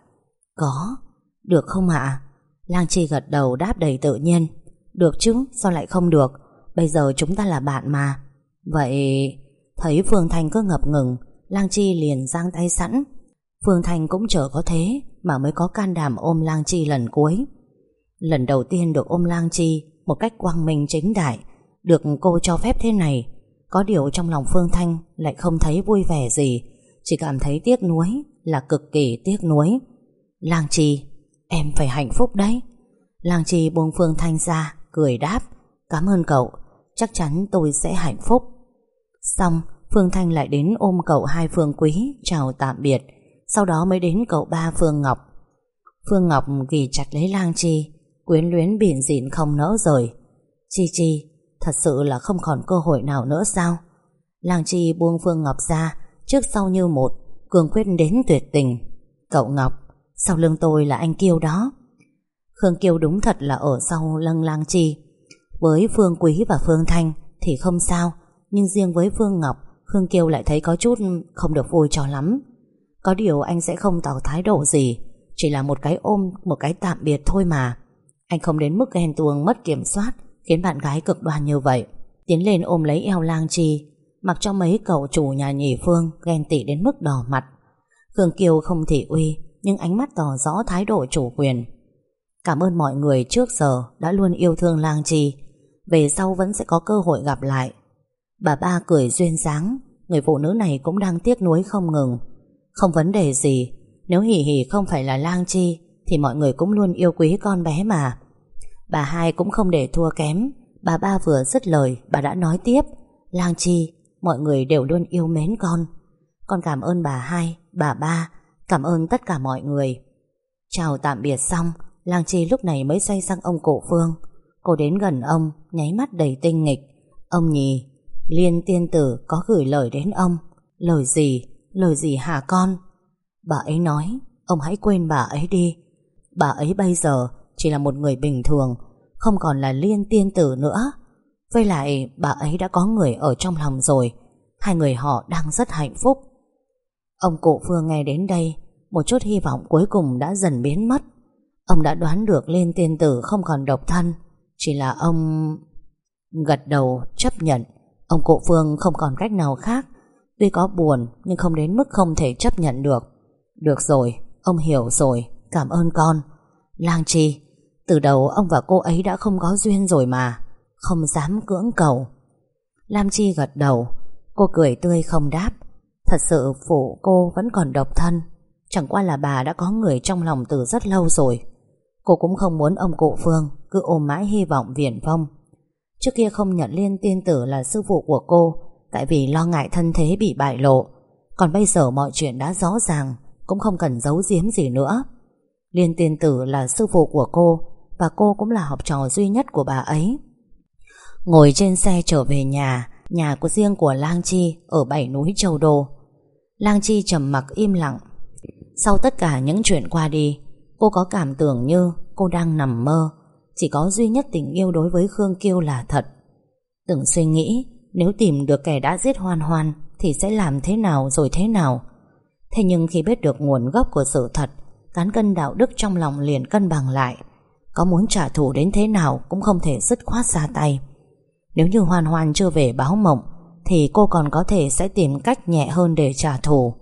Có, Được không ạ? Lang Chi gật đầu đáp đầy tự nhiên, Được chứ, sao lại không được? Bây giờ chúng ta là bạn mà. Vậy, Thấy Phương Thanh cứ ngập ngừng, Lang Chi liền giang tay sẵn. Phương Thanh cũng chờ có thế Mà mới có can đảm ôm Lang Chi lần cuối. Lần đầu tiên được ôm Lang Chi Một cách quang minh chính đại, Được cô cho phép thế này, Có điều trong lòng Phương Thanh Lại không thấy vui vẻ gì, Chỉ cảm thấy tiếc nuối Là cực kỳ tiếc nuối. Lang Chi, Em phải hạnh phúc đấy. Lang Chi buông Phương Thanh ra, Cười đáp, Cảm ơn cậu. Chắc chắn tôi sẽ hạnh phúc. Xong, Phương Thanh lại đến ôm cậu hai Phương Quý, Chào tạm biệt. Sau đó mới đến cậu ba Phương Ngọc. Phương Ngọc ghi chặt lấy lang chi, Quyến luyến biển dịn không nỡ rồi. Chi chi, Thật sự là không còn cơ hội nào nữa sao? Lang chi buông Phương Ngọc ra, Trước sau như một, Cường quyết đến tuyệt tình. Cậu Ngọc, Sau lưng tôi là anh Kiêu đó. Khương Kiêu đúng thật là ở sau lưng lang chi. Với Phương Quý và Phương Thanh Thì không sao, Nhưng riêng với Phương Ngọc, Khương kiều lại thấy có chút không được vui cho lắm. Có điều anh sẽ không tỏ thái độ gì, Chỉ là một cái ôm, Một cái tạm biệt thôi mà. Anh không đến mức ghen tuông mất kiểm soát, Khiến bạn gái cực đoan như vậy. Tiến lên ôm lấy eo lang chi, Mặc cho mấy cậu chủ nhà nhì Phương Ghen tị đến mức đỏ mặt. Khương Kiều không thị uy, Nhưng ánh mắt tỏ rõ thái độ chủ quyền. Cảm ơn mọi người trước giờ Đã luôn yêu thương lang trì về sau vẫn sẽ có cơ hội gặp lại. Bà ba cười duyên dáng Người phụ nữ này cũng đang tiếc nuối không ngừng. Không vấn đề gì Nếu hỉ hỉ không phải là lang chi Thì mọi người cũng luôn yêu quý con bé mà. Bà hai cũng không để thua kém Bà ba vừa dứt lời Bà đã nói tiếp Lang chi Mọi người đều luôn yêu mến con. Con cảm ơn bà hai, bà ba Cảm ơn tất cả mọi người. Chào tạm biệt xong Lang chi lúc này mới xoay sang ông cổ phương. Cô đến gần ông Nháy mắt đầy tinh nghịch. Ông nhì Liên tiên tử có gửi lời đến ông. Lời gì, lời gì hả con? Bà ấy nói Ông hãy quên bà ấy đi. Bà ấy bây giờ chỉ là một người bình thường Không còn là liên tiên tử nữa. Với lại bà ấy đã có người ở trong lòng rồi. Hai người họ đang rất hạnh phúc. Ông cụ Phương nghe đến đây Một chút hy vọng cuối cùng đã dần biến mất. Ông đã đoán được Liên tiên tử không còn độc thân. Chỉ là ông Gật đầu chấp nhận. Ông cụ Phương không còn cách nào khác. Tuy có buồn, nhưng không đến mức không thể chấp nhận được. Được rồi, Ông hiểu rồi. Cảm ơn con. Lang Chi, Từ đầu ông và cô ấy đã không có duyên rồi mà. Không dám cưỡng cầu. Lam Chi gật đầu. Cô cười tươi không đáp. Thật sự phụ cô vẫn còn độc thân. Chẳng qua là bà đã có người trong lòng từ rất lâu rồi. Cô cũng không muốn ông cụ Phương Cứ ôm mãi hy vọng viển vông Trước kia không nhận liên tiên tử là sư phụ của cô, Tại vì lo ngại thân thế bị bại lộ. Còn bây giờ mọi chuyện đã rõ ràng, Cũng không cần giấu giếm gì nữa. Liên tiên tử là sư phụ của cô, Và cô cũng là học trò duy nhất của bà ấy. Ngồi trên xe trở về nhà Nhà của riêng của Lang Chi Ở bảy núi Châu Đô. Lang Chi trầm mặc im lặng. Sau tất cả những chuyện qua đi Cô có cảm tưởng như cô đang nằm mơ. Chỉ có duy nhất tình yêu đối với Khương Kiêu là thật. Từng suy nghĩ, Nếu tìm được kẻ đã giết Hoan Hoan Thì sẽ làm thế nào rồi thế nào. Thế nhưng khi biết được nguồn gốc của sự thật, Cán cân đạo đức trong lòng liền cân bằng lại. Có muốn trả thù đến thế nào Cũng không thể dứt khoát ra tay. Nếu như Hoan Hoan chưa về báo mộng, Thì cô còn có thể sẽ tìm cách nhẹ hơn để trả thù.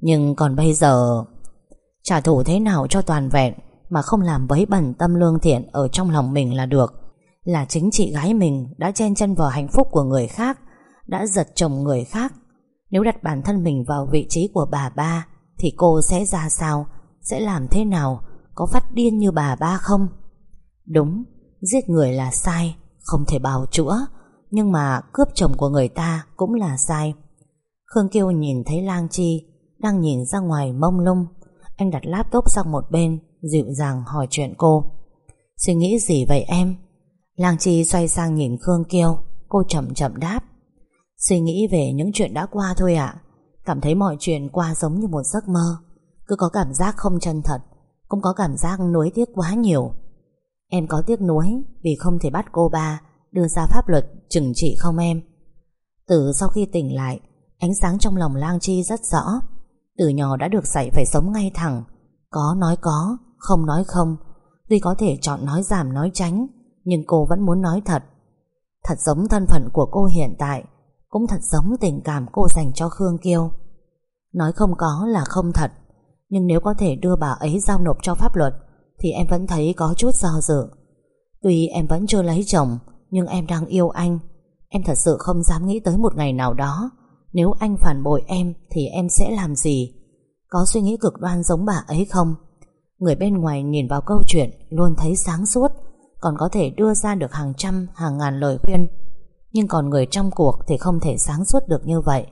Nhưng còn bây giờ Trả thù thế nào cho toàn vẹn Mà không làm vấy bẩn tâm lương thiện Ở trong lòng mình là được. Là chính chị gái mình đã chen chân vào hạnh phúc của người khác, Đã giật chồng người khác. Nếu đặt bản thân mình vào vị trí của bà ba, Thì cô sẽ ra sao? Sẽ làm thế nào? Có phát điên như bà ba không? Đúng, Giết người là sai, Không thể bào chữa. Nhưng mà cướp chồng của người ta cũng là sai. Khương Kiêu nhìn thấy Lang Chi Đang nhìn ra ngoài mông lung anh đặt laptop sang một bên, Dịu dàng hỏi chuyện cô. Suy nghĩ gì vậy em? Lang Chi xoay sang nhìn Khương Kiêu, Cô chậm chậm đáp. Suy nghĩ về những chuyện đã qua thôi ạ. Cảm thấy mọi chuyện qua giống như một giấc mơ. Cứ có cảm giác không chân thật, Cũng có cảm giác nuối tiếc quá nhiều. Em có tiếc nuối Vì không thể bắt cô ba Đưa ra pháp luật trừng trị không em? Từ sau khi tỉnh lại, Ánh sáng trong lòng Lang Chi rất rõ từ nhỏ đã được dạy phải sống ngay thẳng. Có nói có, Không nói không. Tuy có thể chọn nói giảm, nói tránh, Nhưng cô vẫn muốn nói thật. Thật giống thân phận của cô hiện tại, Cũng thật giống tình cảm cô dành cho Khương Kiêu. Nói không có là không thật, Nhưng nếu có thể đưa bà ấy giao nộp cho pháp luật, Thì em vẫn thấy có chút do dự. Tuy em vẫn chưa lấy chồng, Nhưng em đang yêu anh. Em thật sự không dám nghĩ tới một ngày nào đó nếu anh phản bội em Thì em sẽ làm gì? Có suy nghĩ cực đoan giống bà ấy không? Người bên ngoài nhìn vào câu chuyện, Luôn thấy sáng suốt, Còn có thể đưa ra được hàng trăm, hàng ngàn lời khuyên. Nhưng còn người trong cuộc Thì không thể sáng suốt được như vậy.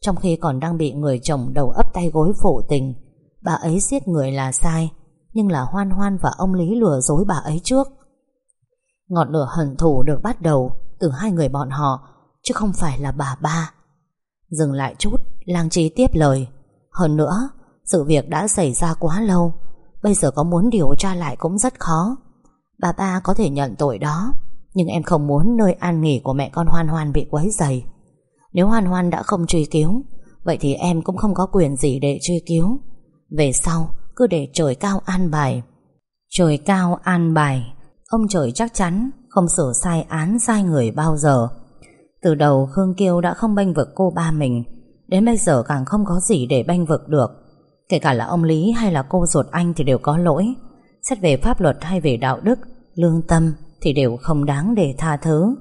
Trong khi còn đang bị người chồng đầu ấp tay gối phụ tình, Bà ấy giết người là sai, Nhưng là hoan hoan và ông Lý lừa dối bà ấy trước. Ngọn lửa hận thù được bắt đầu Từ hai người bọn họ, Chứ không phải là bà ba. Dừng lại chút, Lang Trí tiếp lời. Hơn nữa, Sự việc đã xảy ra quá lâu. Bây giờ có muốn điều tra lại cũng rất khó. Bà ba có thể nhận tội đó, Nhưng em không muốn nơi an nghỉ của mẹ con Hoan Hoan bị quấy dày Nếu Hoan Hoan đã không truy cứu, Vậy thì em cũng không có quyền gì để truy cứu. Về sau, Cứ để trời cao an bài. Trời cao an bài, Ông trời chắc chắn Không sửa sai án sai người bao giờ từ đầu Khương Kiêu đã không bênh vực cô ba mình. Đến bây giờ càng không có gì để bênh vực được. Kể cả là ông Lý hay là cô ruột anh thì đều có lỗi. Xét về pháp luật hay về đạo đức, Lương tâm thì đều không đáng để tha thứ.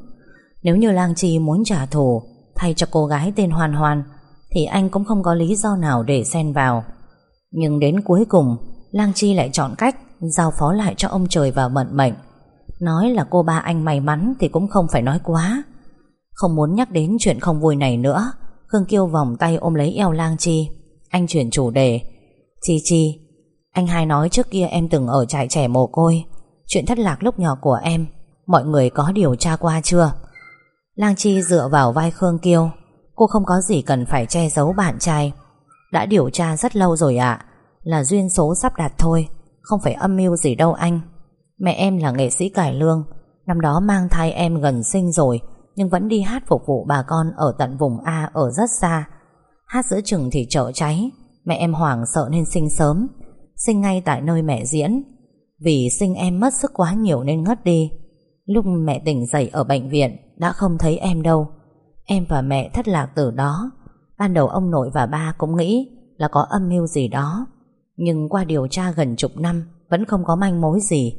Nếu như Lang Chi muốn trả thù, Thay cho cô gái tên Hoàn Hoàn Thì anh cũng không có lý do nào để xen vào. Nhưng đến cuối cùng, Lang Chi lại chọn cách Giao phó lại cho ông trời và vận mệnh. Nói là cô ba anh may mắn Thì cũng không phải nói quá không muốn nhắc đến chuyện không vui này nữa. Khương Kiêu vòng tay ôm lấy eo lang chi. Anh chuyển chủ đề. Chi Chi, Anh hai nói trước kia em từng ở trại trẻ mồ côi. Chuyện thất lạc lúc nhỏ của em, Mọi người có điều tra qua chưa? Lang Chi dựa vào vai Khương Kiêu. Cô không có gì cần phải che giấu bạn trai. Đã điều tra rất lâu rồi ạ. Là duyên số sắp đặt thôi. Không phải âm mưu gì đâu anh. Mẹ em là nghệ sĩ cải lương. Năm đó mang thai em gần sinh rồi nhưng vẫn đi hát phục vụ bà con ở tận vùng A ở rất xa. Hát giữa chừng thì chợ cháy, mẹ em hoảng sợ nên sinh sớm, sinh ngay tại nơi mẹ diễn. Vì sinh em mất sức quá nhiều nên ngất đi. Lúc mẹ tỉnh dậy ở bệnh viện đã không thấy em đâu. Em và mẹ thất lạc từ đó Ban đầu ông nội và ba cũng nghĩ Là có âm mưu gì đó Nhưng qua điều tra gần chục năm Vẫn không có manh mối gì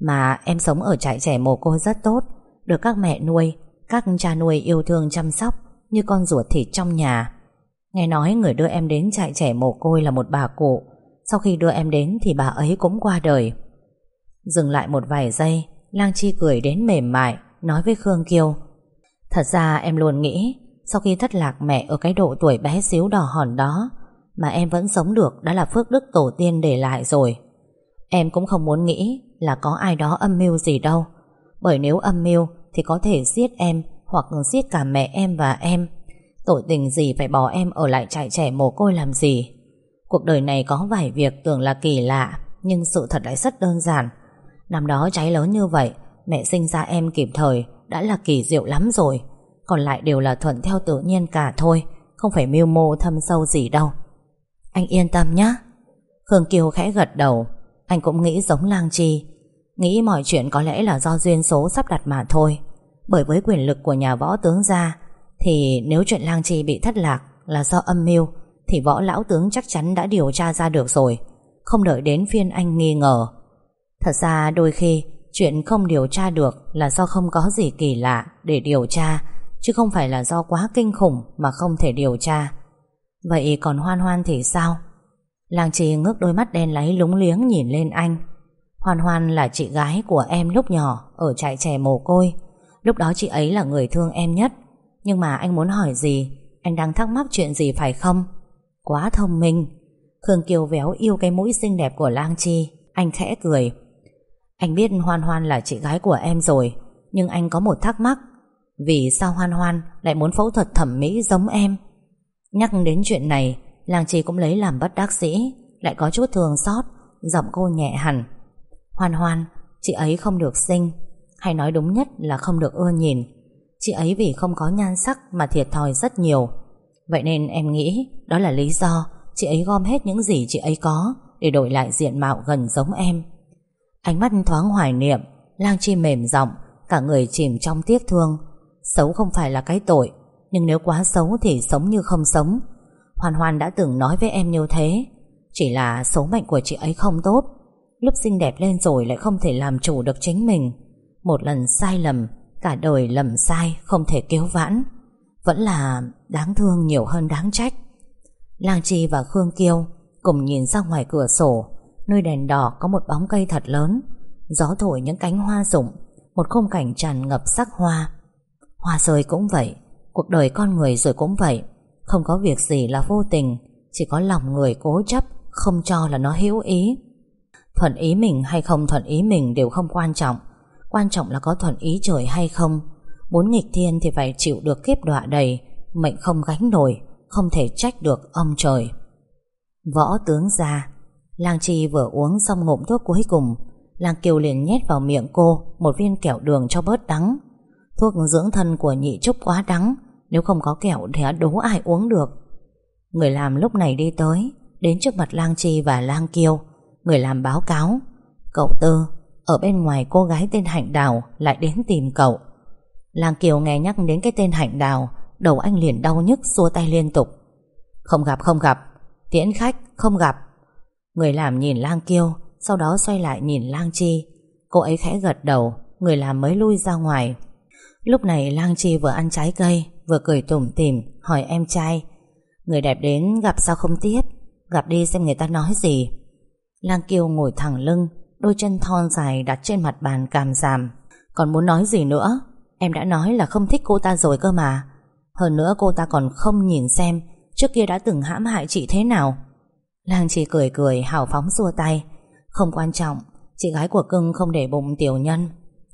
Mà em sống ở trại trẻ mồ côi rất tốt Được các mẹ nuôi các cha nuôi yêu thương chăm sóc Như con ruột thịt trong nhà. Nghe nói người đưa em đến trại trẻ mồ côi là một bà cụ. Sau khi đưa em đến Thì bà ấy cũng qua đời. Dừng lại một vài giây, Lang Chi cười đến mềm mại, Nói với Khương Kiều Thật ra em luôn nghĩ, Sau khi thất lạc mẹ ở cái độ tuổi bé xíu đỏ hòn đó, Mà em vẫn sống được Đã là phước đức tổ tiên để lại rồi. Em cũng không muốn nghĩ Là có ai đó âm mưu gì đâu. Bởi nếu âm mưu thì có thể giết em Hoặc giết cả mẹ em và em. Tội tình gì phải bỏ em ở lại trại trẻ mồ côi làm gì? Cuộc đời này có vài việc tưởng là kỳ lạ, Nhưng sự thật lại rất đơn giản. Năm đó cháy lớn như vậy, Mẹ sinh ra em kịp thời, Đã là kỳ diệu lắm rồi. Còn lại đều là thuận theo tự nhiên cả thôi, Không phải mưu mô thâm sâu gì đâu. Anh yên tâm nhé Khương Kiều khẽ gật đầu. Anh cũng nghĩ giống lang chi Nghĩ mọi chuyện có lẽ là do duyên số sắp đặt mà thôi Bởi với quyền lực của nhà võ tướng gia Thì nếu chuyện lang chi bị thất lạc Là do âm mưu Thì võ lão tướng chắc chắn đã điều tra ra được rồi Không đợi đến phiên anh nghi ngờ Thật ra đôi khi Chuyện không điều tra được là do không có gì kỳ lạ để điều tra, chứ không phải là do quá kinh khủng mà không thể điều tra. Vậy còn Hoan Hoan thì sao? Lang trì ngước đôi mắt đen láy lúng liếng nhìn lên anh. Hoan Hoan là chị gái của em lúc nhỏ, ở trại trẻ mồ côi. Lúc đó chị ấy là người thương em nhất. Nhưng mà anh muốn hỏi gì? Anh đang thắc mắc chuyện gì phải không? Quá thông minh. Khương Kiều véo yêu cái mũi xinh đẹp của Lang Chi. Anh khẽ cười. Anh biết Hoan Hoan là chị gái của em rồi, Nhưng anh có một thắc mắc Vì sao Hoan Hoan lại muốn phẫu thuật thẩm mỹ giống em Nhắc đến chuyện này, Lang Chi cũng lấy làm bất đắc sĩ Lại có chút thường xót, Giọng cô nhẹ hẳn Hoan Hoan, chị ấy không được xinh, Hay nói đúng nhất là không được ưa nhìn. Chị ấy vì không có nhan sắc Mà thiệt thòi rất nhiều. Vậy nên em nghĩ đó là lý do Chị ấy gom hết những gì chị ấy có Để đổi lại diện mạo gần giống em. Ánh mắt thoáng hoài niệm Lang chi mềm giọng Cả người chìm trong tiếc thương. Xấu không phải là cái tội Nhưng nếu quá xấu thì sống như không sống. Hoàn Hoàn đã từng nói với em như thế. Chỉ là số mệnh của chị ấy không tốt. Lúc xinh đẹp lên rồi lại không thể làm chủ được chính mình. Một lần sai lầm, Cả đời lầm sai, Không thể kéo vãn. Vẫn là đáng thương nhiều hơn đáng trách. Lang Chi và Khương Kiêu Cùng nhìn ra ngoài cửa sổ. Nơi đèn đỏ có một bóng cây thật lớn. Gió thổi những cánh hoa rụng, Một khung cảnh tràn ngập sắc hoa. Hoa rơi cũng vậy, Cuộc đời con người rồi cũng vậy. Không có việc gì là vô tình, Chỉ có lòng người cố chấp, Không cho là nó hữu ý. Thuận ý mình hay không thuận ý mình đều không quan trọng. Quan trọng là có thuận ý trời hay không. Muốn nghịch thiên thì phải chịu được kiếp đọa đầy Mệnh không gánh nổi Không thể trách được ông trời. Võ tướng ra, Lang Chi vừa uống xong ngụm thuốc cuối cùng Lang Kiều liền nhét vào miệng cô Một viên kẹo đường cho bớt đắng. Thuốc dưỡng thân của nhị trúc quá đắng Nếu không có kẹo thì đố ai uống được. Người làm lúc này đi tới Đến trước mặt Lang Chi và Lang Kiều Người làm báo cáo. Cậu Tư Ở bên ngoài cô gái tên Hạnh Đào Lại đến tìm cậu. Lang Kiều nghe nhắc đến cái tên Hạnh Đào, Đầu anh liền đau nhức, xua tay liên tục. Không gặp không gặp. Tiễn khách, không gặp. Người làm nhìn lang kiêu, Sau đó xoay lại nhìn lang chi. Cô ấy khẽ gật đầu, Người làm mới lui ra ngoài. Lúc này lang chi vừa ăn trái cây, Vừa cười tủm tỉm, hỏi em trai, Người đẹp đến gặp sao không tiếp? Gặp đi xem người ta nói gì. Lang Kiều ngồi thẳng lưng, Đôi chân thon dài đặt trên mặt bàn càm giảm. Còn muốn nói gì nữa? Em đã nói là không thích cô ta rồi cơ mà. Hơn nữa cô ta còn không nhìn xem Trước kia đã từng hãm hại chị thế nào. Lang chỉ cười cười, hào phóng xua tay. Không quan trọng, Chị gái của cưng không để bụng tiểu nhân.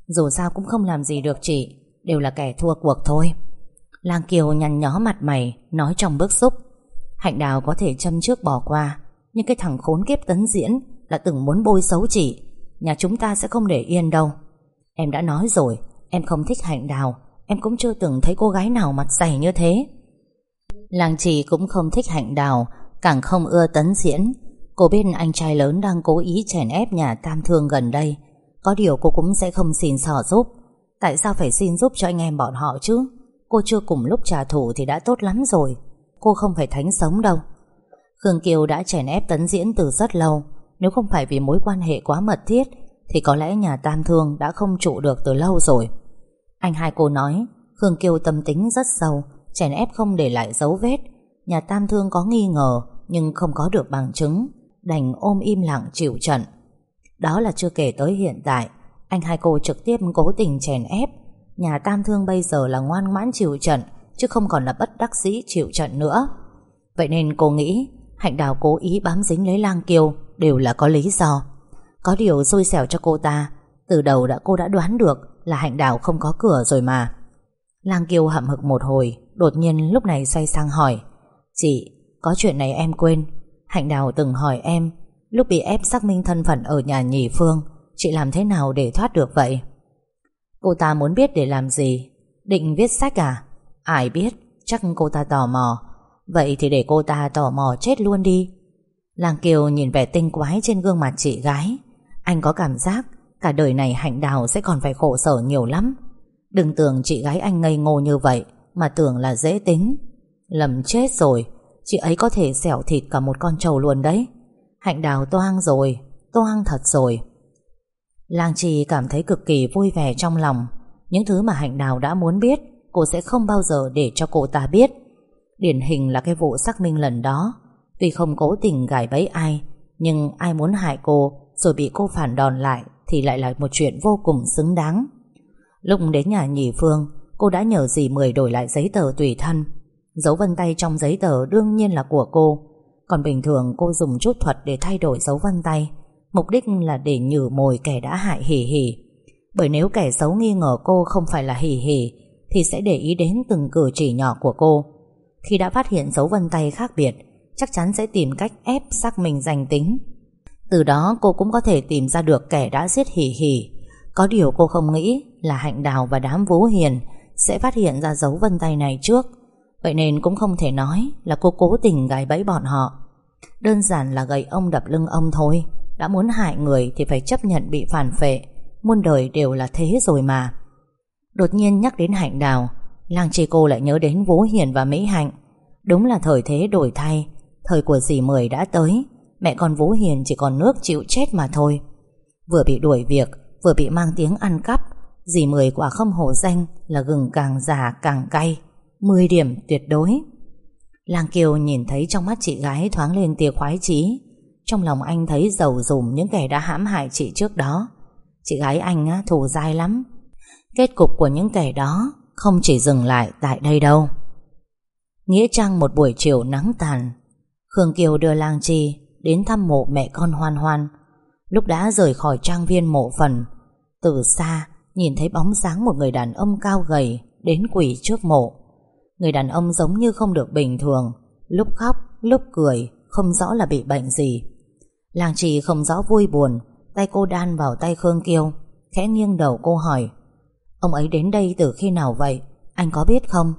Dù sao cũng không làm gì được chị, Đều là kẻ thua cuộc thôi. Lang Kiều nhăn nhó mặt mày, Nói trong bức xúc. Hạnh đào có thể châm trước bỏ qua nhưng cái thằng khốn kiếp tấn diễn Là từng muốn bôi xấu chị, Nhà chúng ta sẽ không để yên đâu. Em đã nói rồi, Em không thích hạnh đào, Em cũng chưa từng thấy cô gái nào mặt dày như thế. Làng chị cũng không thích hạnh đào, Càng không ưa tấn diễn. Cô biết anh trai lớn đang cố ý chèn ép nhà tam thương gần đây. Có điều cô cũng sẽ không xin sò giúp. Tại sao phải xin giúp cho anh em bọn họ chứ? Cô chưa cùng lúc trả thù thì đã tốt lắm rồi. Cô không phải thánh sống đâu. Khương Kiều đã chèn ép tấn diễn từ rất lâu. Nếu không phải vì mối quan hệ quá mật thiết, Thì có lẽ nhà tam thương đã không trụ được từ lâu rồi. Anh hai cô nói, Khương Kiều tâm tính rất sâu, Chèn ép không để lại dấu vết. Nhà tam thương có nghi ngờ, Nhưng không có được bằng chứng, Đành ôm im lặng chịu trận. Đó là chưa kể tới hiện tại, Anh hai cô trực tiếp cố tình chèn ép. Nhà tam thương bây giờ là ngoan ngoãn chịu trận, Chứ không còn là bất đắc dĩ chịu trận nữa. Vậy nên cô nghĩ Hạnh Đào cố ý bám dính lấy Lang Kiều Đều là có lý do. Có điều xui xẻo cho cô ta Từ đầu đã cô đã đoán được Là Hạnh Đào không có cửa rồi mà. Lang Kiều hậm hực một hồi Đột nhiên lúc này xoay sang hỏi Chị, có chuyện này em quên. Hạnh Đào từng hỏi em Lúc bị ép xác minh thân phận ở nhà nhì Phương Chị làm thế nào để thoát được vậy? Cô ta muốn biết để làm gì? Định viết sách à? Ai biết Chắc cô ta tò mò. Vậy thì để cô ta tò mò chết luôn đi. Làng Kiều nhìn vẻ tinh quái trên gương mặt chị gái. Anh có cảm giác Cả đời này hạnh đào sẽ còn phải khổ sở nhiều lắm. Đừng tưởng chị gái anh ngây ngô như vậy Mà tưởng là dễ tính. Lầm chết rồi, Chị ấy có thể xẻo thịt cả một con trâu luôn đấy. Hạnh đào toang rồi, Toang thật rồi. Lang Trì cảm thấy cực kỳ vui vẻ trong lòng. Những thứ mà Hạnh Đào đã muốn biết, Cô sẽ không bao giờ để cho cô ta biết. Điển hình là cái vụ xác minh lần đó. Tuy không cố tình gài bẫy ai, Nhưng ai muốn hại cô Rồi bị cô phản đòn lại Thì lại là một chuyện vô cùng xứng đáng. Lúc đến nhà nhì Phương, Cô đã nhờ dì Mười đổi lại giấy tờ tùy thân. Dấu vân tay trong giấy tờ đương nhiên là của cô. Còn bình thường cô dùng chút thuật để thay đổi dấu vân tay. Mục đích là để nhử mồi kẻ đã hại hỉ hỉ. Bởi nếu kẻ xấu nghi ngờ cô không phải là hỉ hỉ, Thì sẽ để ý đến từng cử chỉ nhỏ của cô. Khi đã phát hiện dấu vân tay khác biệt, Chắc chắn sẽ tìm cách ép xác mình danh tính. Từ đó, cô cũng có thể tìm ra được kẻ đã giết hỉ hỉ. Có điều cô không nghĩ là Hạnh Đào và đám Vũ Hiền Sẽ phát hiện ra dấu vân tay này trước. Vậy nên cũng không thể nói là cô cố tình gài bẫy bọn họ. Đơn giản là gậy ông đập lưng ông thôi. Đã muốn hại người thì phải chấp nhận bị phản phệ. Muôn đời đều là thế rồi mà. Đột nhiên nhắc đến hạnh đào Lang Chi cô lại nhớ đến Vũ Hiền và Mỹ Hạnh. Đúng là thời thế đổi thay Thời của dì Mười đã tới Mẹ con Vũ Hiền chỉ còn nước chịu chết mà thôi. Vừa bị đuổi việc Vừa bị mang tiếng ăn cắp Dì Mười quả không hổ danh Là gừng càng già càng cay 10 điểm tuyệt đối. Lang Kiều nhìn thấy trong mắt chị gái thoáng lên tia khoái chí trong lòng anh thấy giàu dùm những kẻ đã hãm hại chị trước đó. Chị gái anh á, thù dai lắm. Kết cục của những kẻ đó không chỉ dừng lại tại đây đâu. Nghĩa trang một buổi chiều nắng tàn. Khương Kiều đưa Lang Chi Đến thăm mộ mẹ con Hoan Hoan. Lúc đã rời khỏi trang viên mộ phần Từ xa Nhìn thấy bóng dáng một người đàn ông cao gầy Đến quỳ trước mộ. Người đàn ông giống như không được bình thường Lúc khóc, lúc cười Không rõ là bị bệnh gì. Làng trì không rõ vui buồn Tay cô đan vào tay Khương Kiêu Khẽ nghiêng đầu cô hỏi Ông ấy đến đây từ khi nào vậy? Anh có biết không?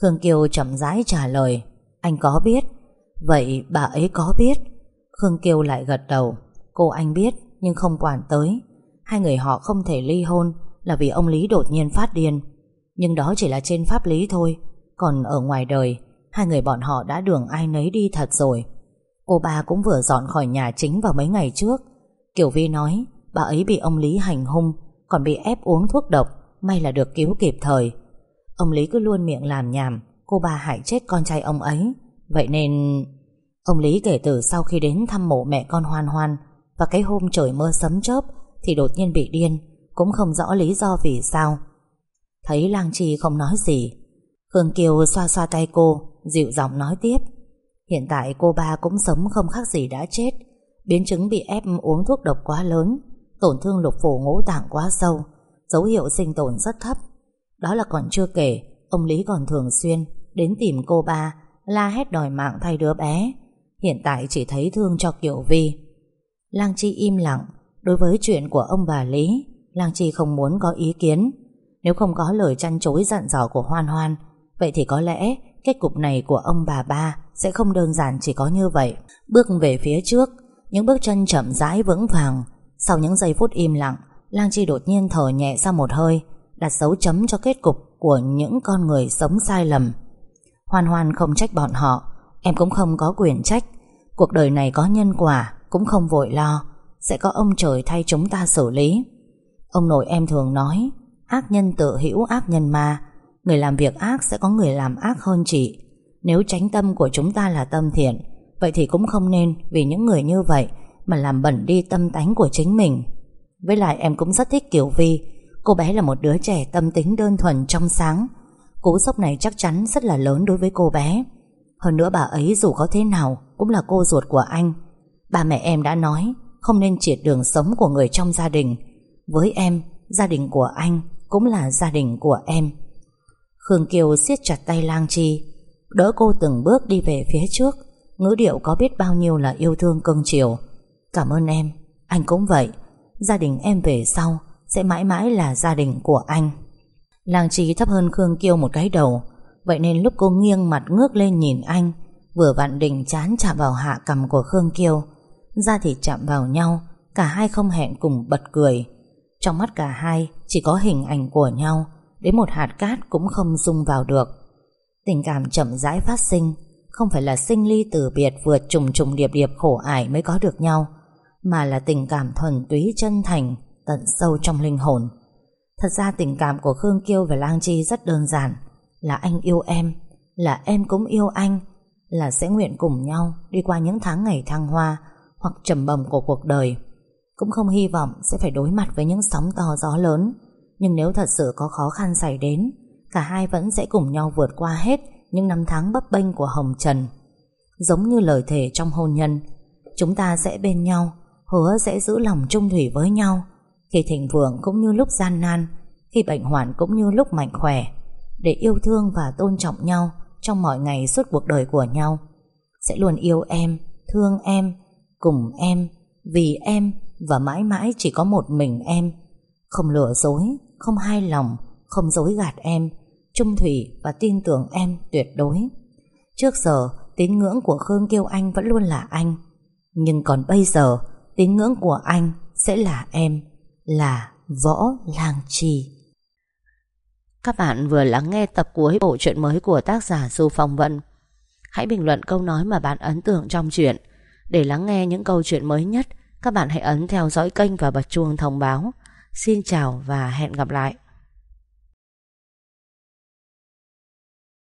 Khương Kiều chậm rãi trả lời. Anh có biết. Vậy bà ấy có biết. Khương Kiều lại gật đầu. Cô anh biết, nhưng không quản tới. Hai người họ không thể ly hôn Là vì ông Lý đột nhiên phát điên. Nhưng đó chỉ là trên pháp lý thôi. Còn ở ngoài đời, Hai người bọn họ đã đường ai nấy đi thật rồi. Cô ba cũng vừa dọn khỏi nhà chính vào mấy ngày trước. Kiều Vi nói, Bà ấy bị ông Lý hành hung, Còn bị ép uống thuốc độc. May là được cứu kịp thời. Ông Lý cứ luôn miệng làm nhảm, Cô ba hại chết con trai ông ấy. Vậy nên, Ông Lý kể từ sau khi đến thăm mộ mẹ con Hoan Hoan, Và cái hôm trời mưa sấm chớp Thì đột nhiên bị điên, Cũng không rõ lý do vì sao. Thấy Lang Chi không nói gì, Khương Kiều xoa xoa tay cô, Dịu giọng nói tiếp, Hiện tại cô ba cũng sống không khác gì đã chết. Biến chứng bị ép uống thuốc độc quá lớn, Tổn thương lục phủ ngũ tạng quá sâu. Dấu hiệu sinh tồn rất thấp. Đó là còn chưa kể, Ông Lý còn thường xuyên Đến tìm cô ba, La hét đòi mạng thay đứa bé. Hiện tại chỉ thấy thương cho Kiều Vi. Lang Chi im lặng. Đối với chuyện của ông bà Lý, Lang Chi không muốn có ý kiến. Nếu không có lời chăn chối dặn dò của Hoan Hoan, Vậy thì có lẽ Kết cục này của ông bà ba Sẽ không đơn giản chỉ có như vậy. Bước về phía trước, Những bước chân chậm rãi vững vàng. Sau những giây phút im lặng Lang Chi đột nhiên thở nhẹ ra một hơi, Đặt dấu chấm cho kết cục Của những con người sống sai lầm. Hoan hoan không trách bọn họ, Em cũng không có quyền trách. Cuộc đời này có nhân quả, Cũng không vội lo. Sẽ có ông trời thay chúng ta xử lý. Ông nội em thường nói, Ác nhân tự hữu, ác nhân ma. Người làm việc ác sẽ có người làm ác hơn chị. Nếu tránh tâm của chúng ta là tâm thiện, Vậy thì cũng không nên Vì những người như vậy Mà làm bẩn đi tâm tánh của chính mình. Với lại em cũng rất thích Kiều Vi. Cô bé là một đứa trẻ tâm tính đơn thuần, trong sáng. Cú sốc này chắc chắn rất là lớn đối với cô bé. Hơn nữa bà ấy dù có thế nào Cũng là cô ruột của anh. Ba mẹ em đã nói Không nên triệt đường sống của người trong gia đình. Với em, Gia đình của anh Cũng là gia đình của em. Khương Kiều siết chặt tay Lang Chi. Đỡ cô từng bước đi về phía trước. Ngữ điệu có biết bao nhiêu là yêu thương cưng chiều. Cảm ơn em. Anh cũng vậy. Gia đình em về sau Sẽ mãi mãi là gia đình của anh. Lang trí thấp hơn Khương Kiêu một cái đầu, Vậy nên lúc cô nghiêng mặt ngước lên nhìn anh, Vừa vặn đỉnh chán chạm vào hạ cầm của Khương Kiêu, Da thì chạm vào nhau, Cả hai không hẹn cùng bật cười. Trong mắt cả hai, Chỉ có hình ảnh của nhau, Đến một hạt cát cũng không dung vào được. Tình cảm chậm rãi phát sinh, Không phải là sinh ly từ biệt Vượt trùng trùng điệp điệp khổ ải mới có được nhau mà là tình cảm thuần túy chân thành, Tận sâu trong linh hồn. Thật ra tình cảm của Khương Kiêu và Lang Chi rất đơn giản, Là anh yêu em, Là em cũng yêu anh, Là sẽ nguyện cùng nhau Đi qua những tháng ngày thăng hoa Hoặc trầm bầm của cuộc đời. Cũng không hy vọng sẽ phải đối mặt với những sóng to gió lớn, Nhưng nếu thật sự có khó khăn xảy đến, Cả hai vẫn sẽ cùng nhau vượt qua hết Những năm tháng bấp bênh của Hồng Trần. Giống như lời thề trong hôn nhân, Chúng ta sẽ bên nhau Hứa sẽ giữ lòng trung thủy với nhau. Khi thịnh vượng cũng như lúc gian nan, Khi bệnh hoạn cũng như lúc mạnh khỏe, Để yêu thương và tôn trọng nhau Trong mọi ngày suốt cuộc đời của nhau, Sẽ luôn yêu em, Thương em, Cùng em, Vì em Và mãi mãi chỉ có một mình em. Không lừa dối, Không hai lòng, Không dối gạt em, Trung thủy và tin tưởng em tuyệt đối. Trước giờ, Tín ngưỡng của Khương Kiêu Anh vẫn luôn là anh. Nhưng còn bây giờ Tín ngưỡng của anh sẽ là em là Võ Lang Trì. Các bạn vừa lắng nghe tập cuối bộ truyện mới của tác giả Du Phong Vân. Hãy bình luận câu nói mà bạn ấn tượng trong truyện. Để lắng nghe những câu chuyện mới nhất, các bạn hãy ấn theo dõi kênh và bật chuông thông báo. Xin chào và hẹn gặp lại.